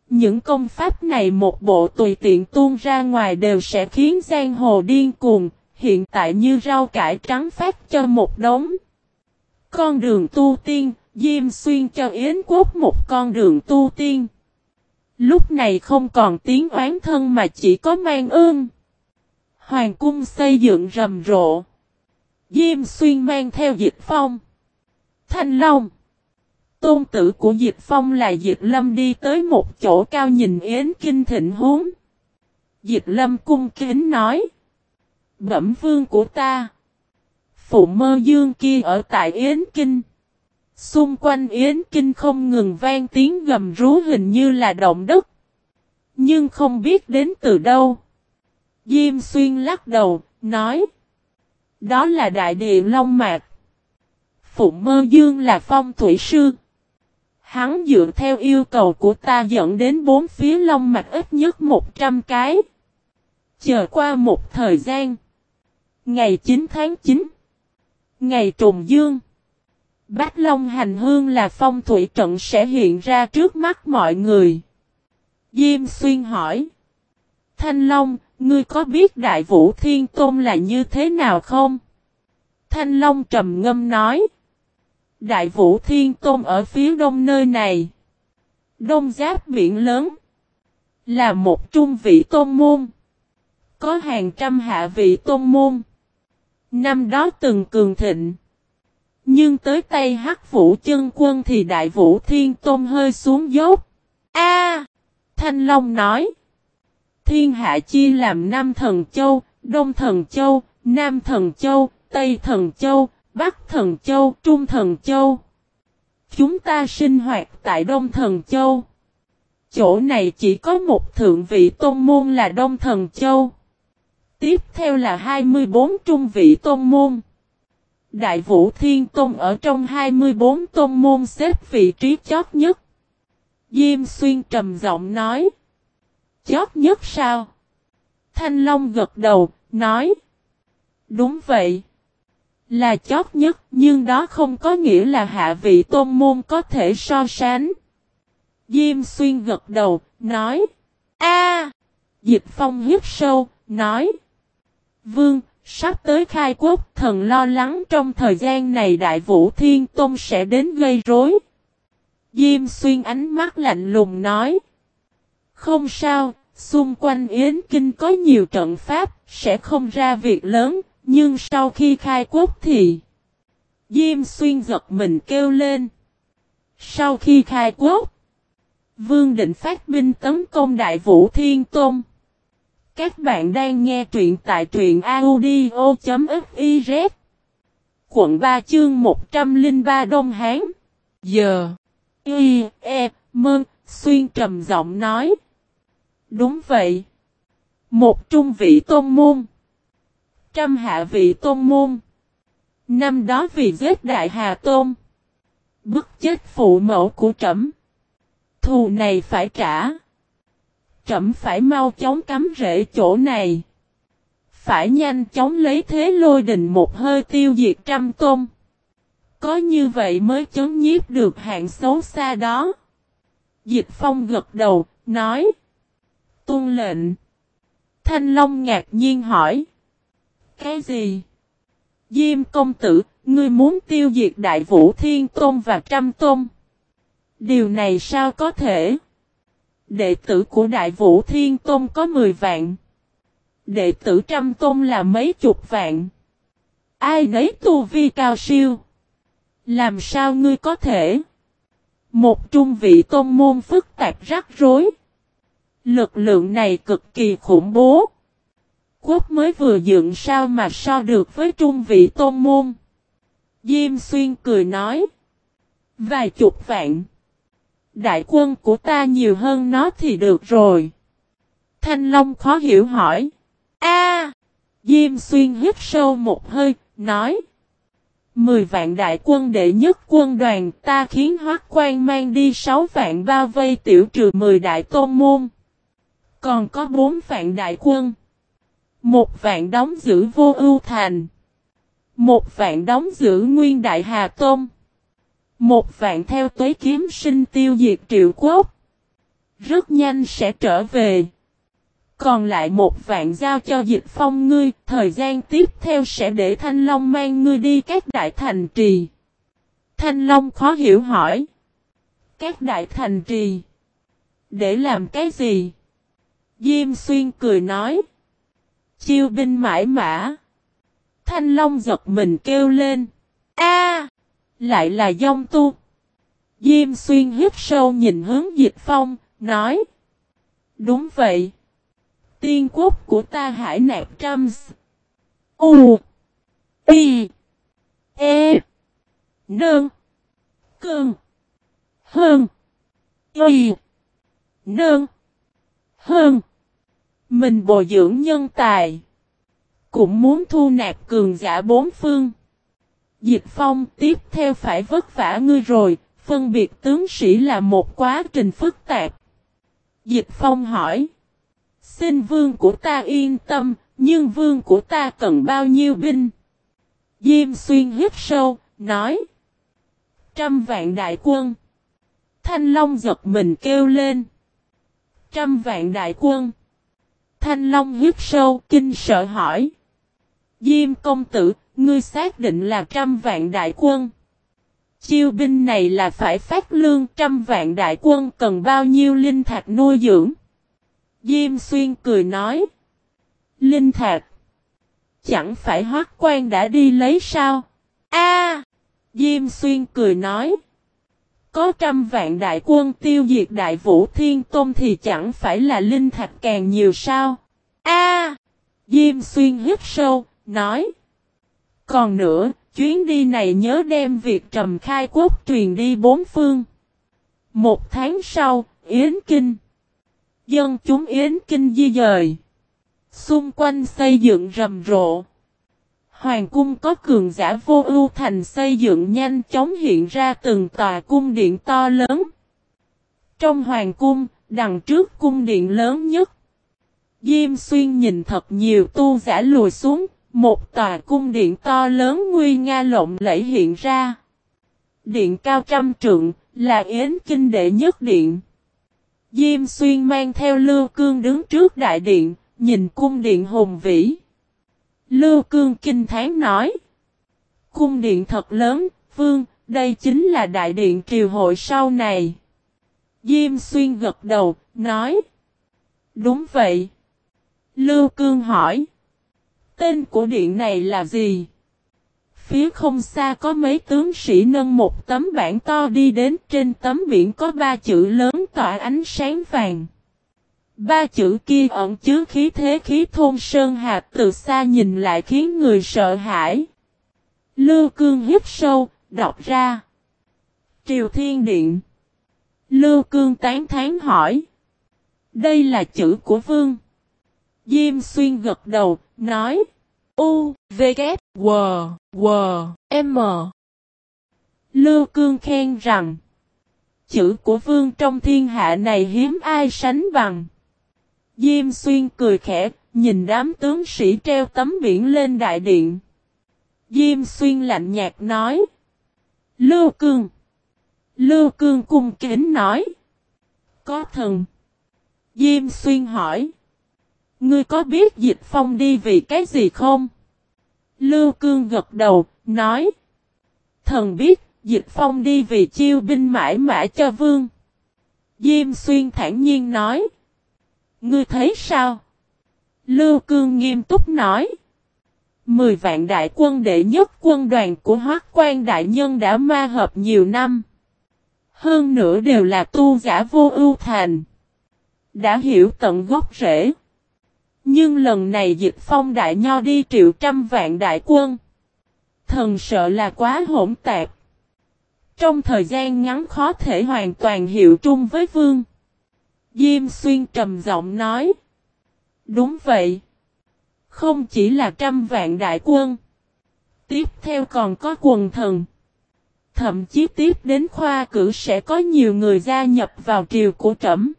Những công pháp này một bộ tùy tiện tuôn ra ngoài đều sẽ khiến giang hồ điên cuồng, hiện tại như rau cải trắng phát cho một đống. Con đường tu tiên, Diêm Xuyên cho Yến quốc một con đường tu tiên. Lúc này không còn tiếng oán thân mà chỉ có mang ơn. Hoàng cung xây dựng rầm rộ. Diêm xuyên mang theo dịch phong. Thanh Long. Tôn tử của dịch phong là dịch lâm đi tới một chỗ cao nhìn yến kinh thịnh huống. Dịch lâm cung kính nói. Bẩm vương của ta. Phụ mơ dương kia ở tại Yến Kinh. Xung quanh Yến Kinh không ngừng vang tiếng gầm rú hình như là động đất. Nhưng không biết đến từ đâu. Diêm xuyên lắc đầu, nói. Đó là đại địa Long Mạc. Phụ mơ dương là phong thủy sư. Hắn dựa theo yêu cầu của ta dẫn đến bốn phía Long Mạch ít nhất 100 cái. Chờ qua một thời gian. Ngày 9 tháng 9. Ngày trùng dương. Bát Long hành hương là phong thủy trận sẽ hiện ra trước mắt mọi người. Diêm xuyên hỏi. Thanh Long, ngươi có biết Đại Vũ Thiên Tôn là như thế nào không? Thanh Long trầm ngâm nói. Đại Vũ Thiên Tôn ở phía đông nơi này. Đông giáp biển lớn. Là một trung vị tôn môn. Có hàng trăm hạ vị tôn môn. Năm đó từng cường thịnh. Nhưng tới tay hắc vũ chân quân thì đại vũ thiên tôn hơi xuống dốc. A Thanh Long nói. Thiên hạ chia làm Nam Thần Châu, Đông Thần Châu, Nam Thần Châu, Tây Thần Châu, Bắc Thần Châu, Trung Thần Châu. Chúng ta sinh hoạt tại Đông Thần Châu. Chỗ này chỉ có một thượng vị tôn môn là Đông Thần Châu. Tiếp theo là 24 trung vị tôn môn. Đại Vũ Thiên Tôn ở trong 24 tôn môn xếp vị trí chót nhất. Diêm Xuyên trầm giọng nói. Chót nhất sao? Thanh Long gật đầu, nói. Đúng vậy. Là chót nhất, nhưng đó không có nghĩa là hạ vị tôn môn có thể so sánh. Diêm Xuyên gật đầu, nói. A, Dịch Phong hít sâu, nói. Vương, sắp tới khai quốc, thần lo lắng trong thời gian này Đại Vũ Thiên Tôn sẽ đến gây rối. Diêm Xuyên ánh mắt lạnh lùng nói. Không sao, xung quanh Yến Kinh có nhiều trận pháp, sẽ không ra việc lớn, nhưng sau khi khai quốc thì... Diêm Xuyên giật mình kêu lên. Sau khi khai quốc, Vương định phát binh tấn công Đại Vũ Thiên Tôn. Các bạn đang nghe truyện tại truyện audio.fiz Quận 3 chương 103 Đông Hán Giờ Y, E, Mơn, Xuyên trầm giọng nói Đúng vậy. Một trung vị tôn môn. Trăm hạ vị tôn môn. Năm đó vì giết đại hà tôn. Bức chết phụ mẫu của trẫm. Thù này phải trả. Trẫm phải mau chóng cắm rễ chỗ này. Phải nhanh chóng lấy thế lôi đình một hơi tiêu diệt trăm tôn. Có như vậy mới chấn nhiếp được hạng xấu xa đó. Dịch phong gật đầu, nói Tuân lệnh Thanh Long ngạc nhiên hỏi cái gì? Diêm công tử, ngươi muốn tiêu diệt đại vũ thiên tôn và trăm tôn. Điều này sao có thể? Đệ tử của đại vũ thiên tôn có 10 vạn. Đệ tử trăm tôn là mấy chục vạn. Ai nấy tu vi cao siêu. Làm sao ngươi có thể? Một trung vị tôn môn phức tạp rắc rối. Lực lượng này cực kỳ khủng bố. Quốc mới vừa dựng sao mà so được với trung vị tôn môn. Diêm xuyên cười nói. Vài chục vạn. Đại quân của ta nhiều hơn nó thì được rồi. Thanh Long khó hiểu hỏi. A, Diêm xuyên hít sâu một hơi, nói. Mười vạn đại quân đệ nhất quân đoàn ta khiến hoác quan mang đi sáu vạn bao vây tiểu trừ mười đại tôn môn. Còn có bốn vạn đại quân. Một vạn đóng giữ vô ưu thành. Một vạn đóng giữ nguyên đại hà tôn. Một vạn theo tuế kiếm sinh tiêu diệt triệu quốc. Rất nhanh sẽ trở về. Còn lại một vạn giao cho dịch phong ngươi, thời gian tiếp theo sẽ để Thanh Long mang ngươi đi các đại thành trì. Thanh Long khó hiểu hỏi. Các đại thành trì. Để làm cái gì? Diêm xuyên cười nói. Chiêu binh mãi mã. Thanh Long giật mình kêu lên. A, Lại là dông tu. Diêm xuyên hít sâu nhìn hướng dịch phong, nói. Đúng vậy. Tiên quốc của ta hải nạp trăm U Y E Nương Cương Hơn Y Nương hơn Mình bồi dưỡng nhân tài Cũng muốn thu nạp cường giả bốn phương Dịch phong tiếp theo phải vất vả ngươi rồi Phân biệt tướng sĩ là một quá trình phức tạp Dịch phong hỏi Xin vương của ta yên tâm, nhưng vương của ta cần bao nhiêu binh? Diêm xuyên hít sâu, nói. Trăm vạn đại quân. Thanh Long giật mình kêu lên. Trăm vạn đại quân. Thanh Long hít sâu, kinh sợ hỏi. Diêm công tử, ngươi xác định là trăm vạn đại quân. Chiêu binh này là phải phát lương trăm vạn đại quân cần bao nhiêu linh thạch nuôi dưỡng. Diêm xuyên cười nói. Linh thạch Chẳng phải hoác quan đã đi lấy sao? A Diêm xuyên cười nói. Có trăm vạn đại quân tiêu diệt đại vũ thiên tôn thì chẳng phải là linh thạch càng nhiều sao? A Diêm xuyên hít sâu, nói. Còn nữa, chuyến đi này nhớ đem việc trầm khai quốc truyền đi bốn phương. Một tháng sau, Yến Kinh. Dân chúng Yến Kinh di dời. Xung quanh xây dựng rầm rộ. Hoàng cung có cường giả vô ưu thành xây dựng nhanh chóng hiện ra từng tòa cung điện to lớn. Trong hoàng cung, đằng trước cung điện lớn nhất. Diêm xuyên nhìn thật nhiều tu giả lùi xuống, một tòa cung điện to lớn nguy nga lộng lẫy hiện ra. Điện cao trăm trượng, là yến kinh đệ nhất điện. Diêm xuyên mang theo Lưu Cương đứng trước đại điện, nhìn cung điện hùng vĩ. Lưu Cương kinh thán nói. Cung điện thật lớn, vương, đây chính là đại điện triều hội sau này. Diêm xuyên gật đầu, nói. Đúng vậy. Lưu Cương hỏi. Tên của điện này là gì? Phía không xa có mấy tướng sĩ nâng một tấm bảng to đi đến trên tấm biển có ba chữ lớn tỏa ánh sáng vàng. Ba chữ kia ẩn chứa khí thế khí thôn sơn hạt từ xa nhìn lại khiến người sợ hãi. Lưu cương hít sâu, đọc ra. Triều Thiên Điện. Lưu cương tán thán hỏi. Đây là chữ của vương. Diêm xuyên gật đầu, nói. U, V, K, W, W, M. Lưu Cương khen rằng, chữ của vương trong thiên hạ này hiếm ai sánh bằng. Diêm xuyên cười khẽ, nhìn đám tướng sĩ treo tấm biển lên đại điện. Diêm xuyên lạnh nhạt nói. Lưu Cương. Lưu Cương cung kính nói. Có thần. Diêm xuyên hỏi. Ngươi có biết dịch phong đi vì cái gì không? Lưu Cương gật đầu, nói. Thần biết, dịch phong đi vì chiêu binh mãi mãi cho vương. Diêm xuyên thản nhiên nói. Ngươi thấy sao? Lưu Cương nghiêm túc nói. Mười vạn đại quân đệ nhất quân đoàn của Hoác quan đại nhân đã ma hợp nhiều năm. Hơn nữa đều là tu giả vô ưu thành. Đã hiểu tận gốc rễ. Nhưng lần này dịch phong đại nho đi triệu trăm vạn đại quân. Thần sợ là quá hỗn tạp. Trong thời gian ngắn khó thể hoàn toàn hiệu trung với vương. Diêm xuyên trầm giọng nói. Đúng vậy. Không chỉ là trăm vạn đại quân. Tiếp theo còn có quần thần. Thậm chí tiếp đến khoa cử sẽ có nhiều người gia nhập vào triều của trẫm.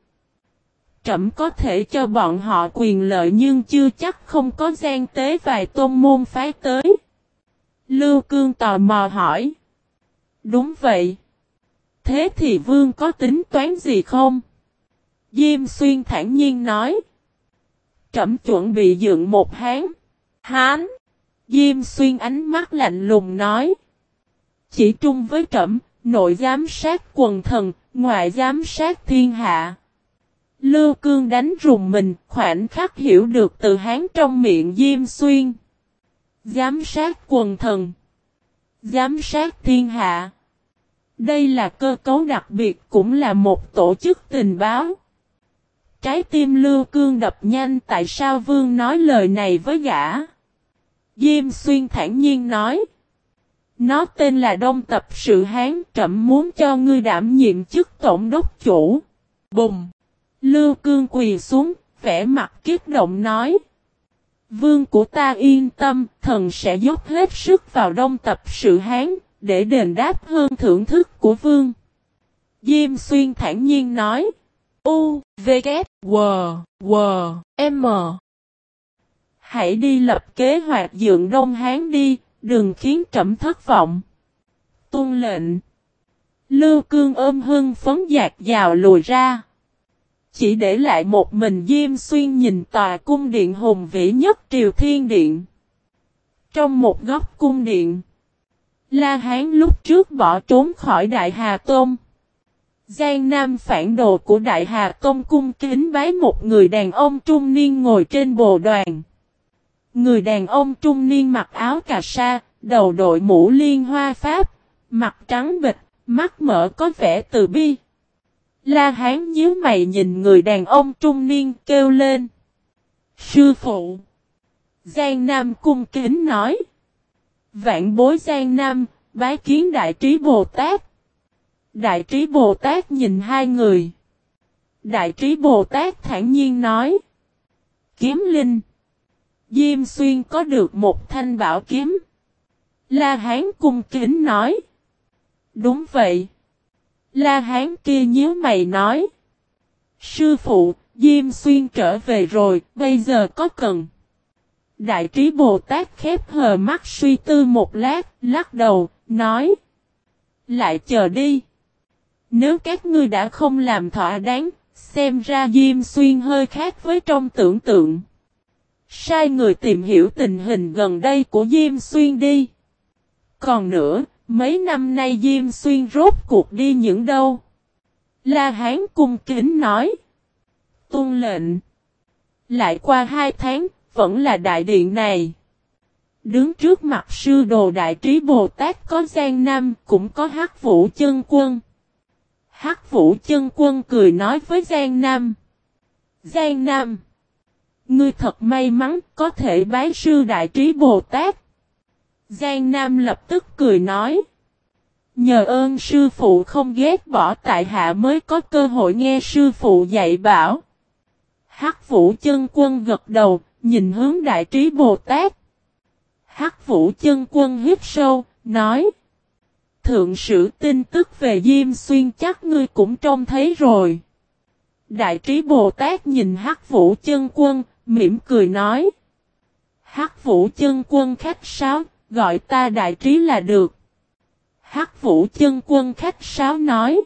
Trẫm có thể cho bọn họ quyền lợi nhưng chưa chắc không có gian tế vài tôn môn phái tới. Lưu Cương tò mò hỏi. Đúng vậy. Thế thì vương có tính toán gì không? Diêm xuyên thản nhiên nói. Trẩm chuẩn bị dựng một hán. Hán. Diêm xuyên ánh mắt lạnh lùng nói. Chỉ trung với trẩm, nội giám sát quần thần, ngoại giám sát thiên hạ. Lưu cương đánh rùng mình, khoảnh khắc hiểu được từ hán trong miệng Diêm xuyên. Giám sát quần thần. Giám sát thiên hạ. Đây là cơ cấu đặc biệt cũng là một tổ chức tình báo. Trái tim lưu cương đập nhanh tại sao vương nói lời này với gã. Diêm xuyên thản nhiên nói. Nó tên là Đông Tập Sự Hán trậm muốn cho ngươi đảm nhiệm chức tổng đốc chủ. Bùng! Lưu cương quỳ xuống, vẻ mặt kiết động nói. Vương của ta yên tâm, thần sẽ dốc hết sức vào Đông Tập Sự Hán, để đền đáp hơn thưởng thức của vương. Diêm xuyên thản nhiên nói. U, V, K, W, W, M. Hãy đi lập kế hoạch dựng Đông Hán đi, đừng khiến trẫm thất vọng. Tuân lệnh. Lưu cương ôm hưng phấn dạt dào lùi ra. Chỉ để lại một mình Diêm Xuyên nhìn tòa cung điện hùng vĩ nhất Triều Thiên Điện. Trong một góc cung điện. La Hán lúc trước bỏ trốn khỏi Đại Hà Tôn. Giang Nam phản đồ của Đại Hà công cung kính bái một người đàn ông trung niên ngồi trên bồ đoàn. Người đàn ông trung niên mặc áo cà sa, đầu đội mũ liên hoa pháp, mặt trắng bịch, mắt mở có vẻ từ bi. La Hán nhíu mày nhìn người đàn ông trung niên kêu lên. Sư phụ! Giang Nam cung kính nói. Vạn bối Giang Nam, bái kiến Đại Trí Bồ Tát. Đại Trí Bồ Tát nhìn hai người. Đại Trí Bồ Tát thản nhiên nói. Kiếm Linh. Diêm Xuyên có được một thanh bảo kiếm. La Hán cung kính nói. Đúng vậy. La Hán kia nhíu mày nói. Sư phụ, Diêm Xuyên trở về rồi, bây giờ có cần. Đại trí Bồ Tát khép hờ mắt suy tư một lát, lắc đầu, nói. Lại chờ đi. Nếu các ngươi đã không làm thỏa đáng, xem ra Diêm Xuyên hơi khác với trong tưởng tượng. Sai người tìm hiểu tình hình gần đây của Diêm Xuyên đi. Còn nữa, mấy năm nay Diêm Xuyên rốt cuộc đi những đâu? La Hán cung kính nói. Tôn lệnh. Lại qua hai tháng, vẫn là đại điện này. Đứng trước mặt sư đồ đại trí Bồ Tát có Giang Nam, cũng có Hắc Vũ Chân Quân. Hắc Vũ Chân Quân cười nói với Giang Nam. Giang Nam. Ngươi thật may mắn có thể bái sư đại trí Bồ Tát. Giang Nam lập tức cười nói. Nhờ ơn sư phụ không ghét bỏ tại hạ mới có cơ hội nghe sư phụ dạy bảo. Hắc Vũ chân quân gật đầu, nhìn hướng đại trí Bồ Tát. Hắc Vũ chân quân hít sâu, nói. Thượng sử tin tức về Diêm Xuyên chắc ngươi cũng trông thấy rồi. Đại trí Bồ Tát nhìn Hắc Vũ chân quân, mỉm cười nói. Hắc Vũ chân quân khách sáo, gọi ta đại trí là được. Hắc Vũ chân quân khách sáo nói.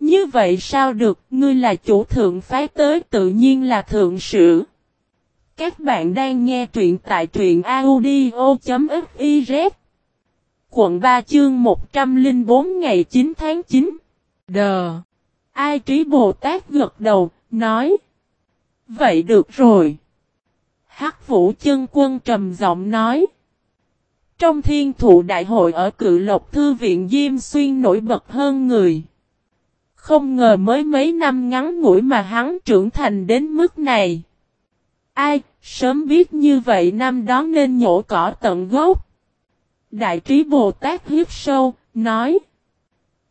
Như vậy sao được, ngươi là chủ thượng phái tới tự nhiên là thượng sử. Các bạn đang nghe truyện tại truyện audio.fiz Quận 3 chương 104 ngày 9 tháng 9 Đờ Ai trí Bồ Tát gật đầu, nói Vậy được rồi. Hắc Vũ chân quân trầm giọng nói Trong thiên thụ đại hội ở cự lộc thư viện Diêm Xuyên nổi bật hơn người. Không ngờ mới mấy năm ngắn ngủi mà hắn trưởng thành đến mức này. Ai, sớm biết như vậy năm đó nên nhổ cỏ tận gốc. Đại trí Bồ Tát hiếp sâu, nói.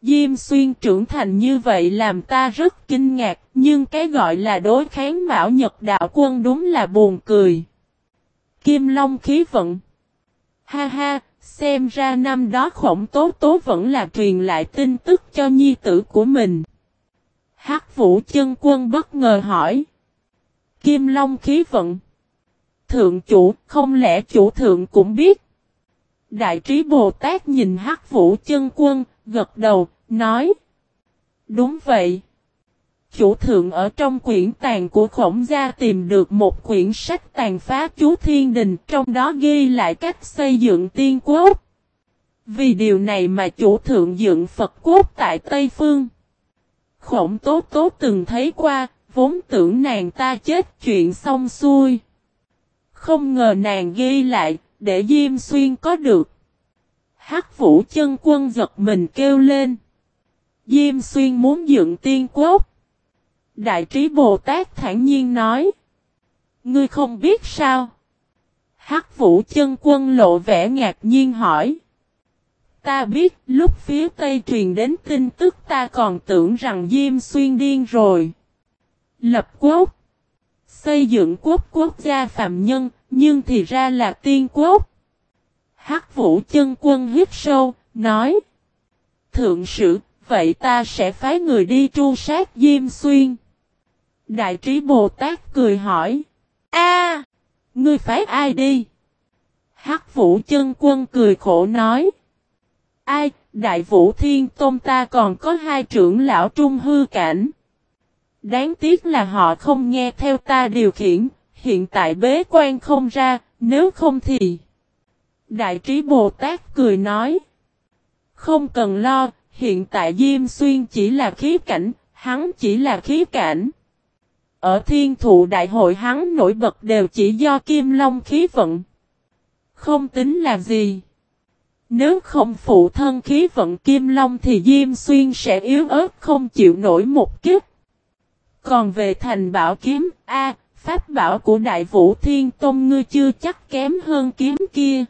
Diêm xuyên trưởng thành như vậy làm ta rất kinh ngạc, nhưng cái gọi là đối kháng Mão Nhật Đạo Quân đúng là buồn cười. Kim Long khí vận. Ha ha, xem ra năm đó khổng tố tố vẫn là truyền lại tin tức cho nhi tử của mình. Hắc Vũ chân quân bất ngờ hỏi. Kim Long khí vận. Thượng chủ, không lẽ chủ thượng cũng biết? Đại trí Bồ Tát nhìn Hắc Vũ chân quân, gật đầu, nói. Đúng vậy. Chủ thượng ở trong quyển tàn của khổng gia tìm được một quyển sách tàn phá chú thiên đình trong đó ghi lại cách xây dựng tiên quốc. Vì điều này mà chủ thượng dựng Phật quốc tại Tây Phương. Khổng tố tố từng thấy qua, vốn tưởng nàng ta chết chuyện xong xuôi. Không ngờ nàng ghi lại, để Diêm Xuyên có được. Hắc vũ chân quân giật mình kêu lên. Diêm xuyên muốn dựng tiên quốc. Đại trí Bồ Tát thản nhiên nói. Ngươi không biết sao? Hắc vũ chân quân lộ vẻ ngạc nhiên hỏi. Ta biết lúc phía Tây truyền đến tin tức ta còn tưởng rằng Diêm xuyên điên rồi. Lập quốc. Xây dựng quốc quốc gia phạm nhân, nhưng thì ra là tiên quốc. Hắc vũ chân quân hít sâu, nói. Thượng sử, vậy ta sẽ phái người đi tru sát Diêm Xuyên. Đại trí Bồ Tát cười hỏi. a ngươi phái ai đi? Hắc vũ chân quân cười khổ nói. Ai, Đại vũ thiên tôn ta còn có hai trưởng lão trung hư cảnh. Đáng tiếc là họ không nghe theo ta điều khiển, hiện tại bế quan không ra, nếu không thì... Đại trí Bồ Tát cười nói. Không cần lo, hiện tại Diêm Xuyên chỉ là khí cảnh, hắn chỉ là khí cảnh. Ở thiên thụ đại hội hắn nổi bật đều chỉ do Kim Long khí vận. Không tính là gì. Nếu không phụ thân khí vận Kim Long thì Diêm Xuyên sẽ yếu ớt không chịu nổi một kiếp. Còn về thành bảo kiếm, A, pháp bảo của Đại Vũ Thiên Tôn ngươi chưa chắc kém hơn kiếm kia.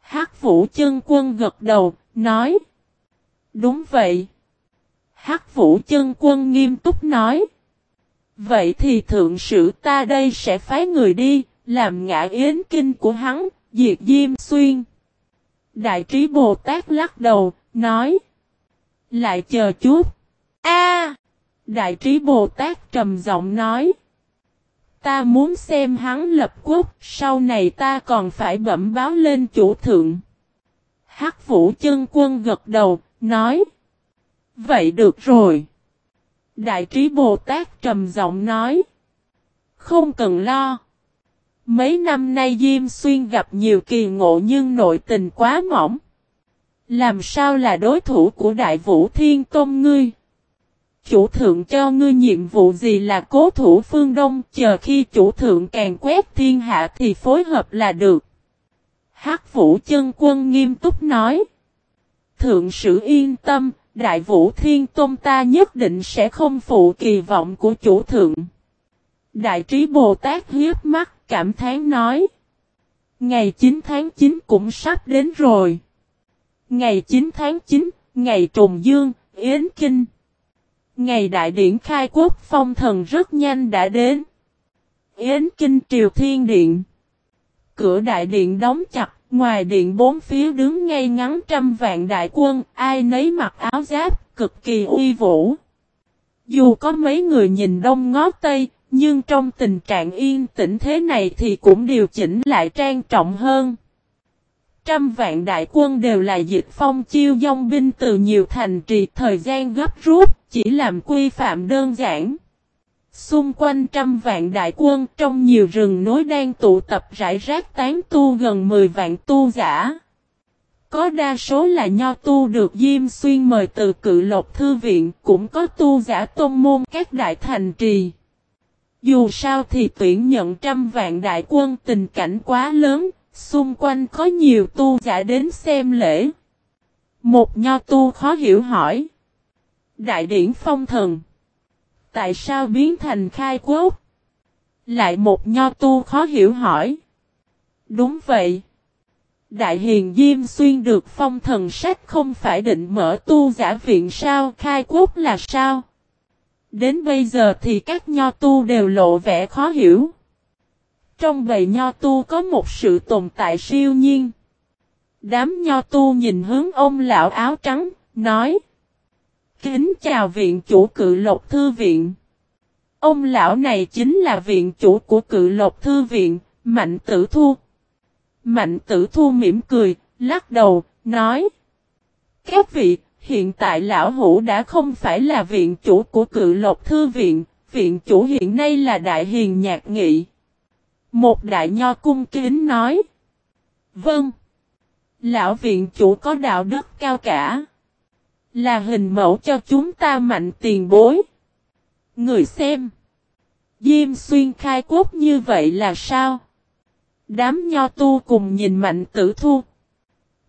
Hắc Vũ chân quân gật đầu, nói. Đúng vậy. Hắc Vũ chân quân nghiêm túc nói. Vậy thì thượng sử ta đây sẽ phái người đi, làm ngã yến kinh của hắn, diệt diêm xuyên. Đại trí Bồ Tát lắc đầu, nói. Lại chờ chút. A Đại trí Bồ Tát trầm giọng nói. Ta muốn xem hắn lập quốc, sau này ta còn phải bẩm báo lên chủ thượng. Hắc vũ chân quân gật đầu, nói. Vậy được rồi. Đại trí Bồ Tát trầm giọng nói. Không cần lo. Mấy năm nay Diêm Xuyên gặp nhiều kỳ ngộ nhưng nội tình quá mỏng. Làm sao là đối thủ của Đại Vũ Thiên Tôn ngươi? Chủ thượng cho ngươi nhiệm vụ gì là cố thủ phương Đông, chờ khi chủ thượng càng quét thiên hạ thì phối hợp là được. Hắc vũ chân quân nghiêm túc nói. Thượng sử yên tâm, đại vũ thiên tôn ta nhất định sẽ không phụ kỳ vọng của chủ thượng. Đại trí Bồ Tát hiếp mắt cảm thán nói. Ngày 9 tháng 9 cũng sắp đến rồi. Ngày 9 tháng 9, ngày trùng dương, Yến Kinh. Ngày đại điển khai quốc phong thần rất nhanh đã đến. Yến Kinh Triều Thiên Điện. Cửa đại điện đóng chặt, ngoài điện bốn phía đứng ngay ngắn trăm vạn đại quân, ai nấy mặc áo giáp, cực kỳ uy vũ. Dù có mấy người nhìn đông ngó tây, nhưng trong tình trạng yên tĩnh thế này thì cũng điều chỉnh lại trang trọng hơn. Trăm vạn đại quân đều là dịch phong chiêu dông binh từ nhiều thành trì thời gian gấp rút, chỉ làm quy phạm đơn giản. Xung quanh trăm vạn đại quân trong nhiều rừng núi đang tụ tập rải rác tán tu gần 10 vạn tu giả. Có đa số là nho tu được Diêm Xuyên mời từ cự lộc thư viện, cũng có tu giả tôn môn các đại thành trì. Dù sao thì tuyển nhận trăm vạn đại quân tình cảnh quá lớn, xung quanh có nhiều tu giả đến xem lễ. Một nho tu khó hiểu hỏi. Đại điển phong thần. Tại sao biến thành khai quốc? Lại một nho tu khó hiểu hỏi. Đúng vậy. Đại hiền Diêm Xuyên được phong thần sách không phải định mở tu giả viện sao khai quốc là sao? Đến bây giờ thì các nho tu đều lộ vẻ khó hiểu. Trong bầy nho tu có một sự tồn tại siêu nhiên. Đám nho tu nhìn hướng ông lão áo trắng, nói. Kính chào viện chủ cự lộc thư viện. Ông lão này chính là viện chủ của cự lộc thư viện, Mạnh Tử Thu. Mạnh Tử Thu mỉm cười, lắc đầu, nói. Các vị, hiện tại lão hủ đã không phải là viện chủ của cự lộc thư viện, viện chủ hiện nay là đại hiền nhạc nghị. Một đại nho cung kính nói. Vâng. Lão viện chủ có đạo đức cao cả. Là hình mẫu cho chúng ta mạnh tiền bối. Người xem. Diêm xuyên khai quốc như vậy là sao? Đám nho tu cùng nhìn mạnh tử thu.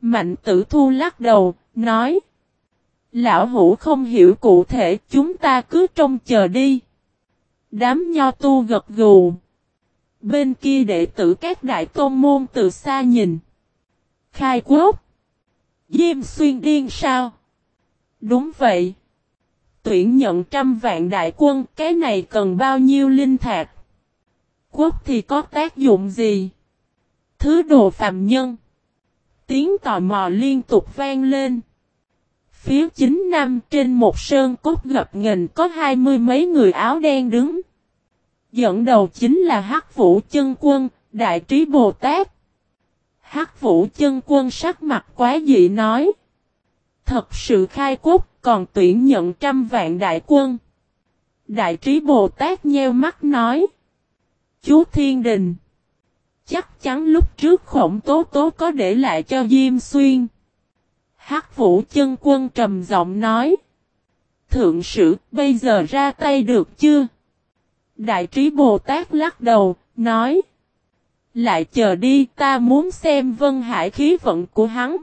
Mạnh tử thu lắc đầu, nói. Lão hủ không hiểu cụ thể, chúng ta cứ trông chờ đi. Đám nho tu gật gù. Bên kia đệ tử các đại tôn môn từ xa nhìn. Khai quốc. Diêm xuyên điên sao? Đúng vậy. Tuyển nhận trăm vạn đại quân, cái này cần bao nhiêu linh thạch? Quốc thì có tác dụng gì? Thứ đồ phạm nhân. Tiếng tò mò liên tục vang lên. Phía chính nam trên một sơn cốt gập nghềnh có hai mươi mấy người áo đen đứng. Dẫn đầu chính là Hắc Vũ Chân Quân, Đại Trí Bồ Tát. Hắc Vũ Chân Quân sắc mặt quá dị nói. Thật sự khai quốc còn tuyển nhận trăm vạn đại quân. Đại Trí Bồ Tát nheo mắt nói. Chú Thiên Đình. Chắc chắn lúc trước khổng tố tố có để lại cho Diêm Xuyên. Hắc Vũ Chân Quân trầm giọng nói. Thượng sử bây giờ ra tay được chưa? Đại trí Bồ Tát lắc đầu, nói. Lại chờ đi ta muốn xem vân hải khí vận của hắn.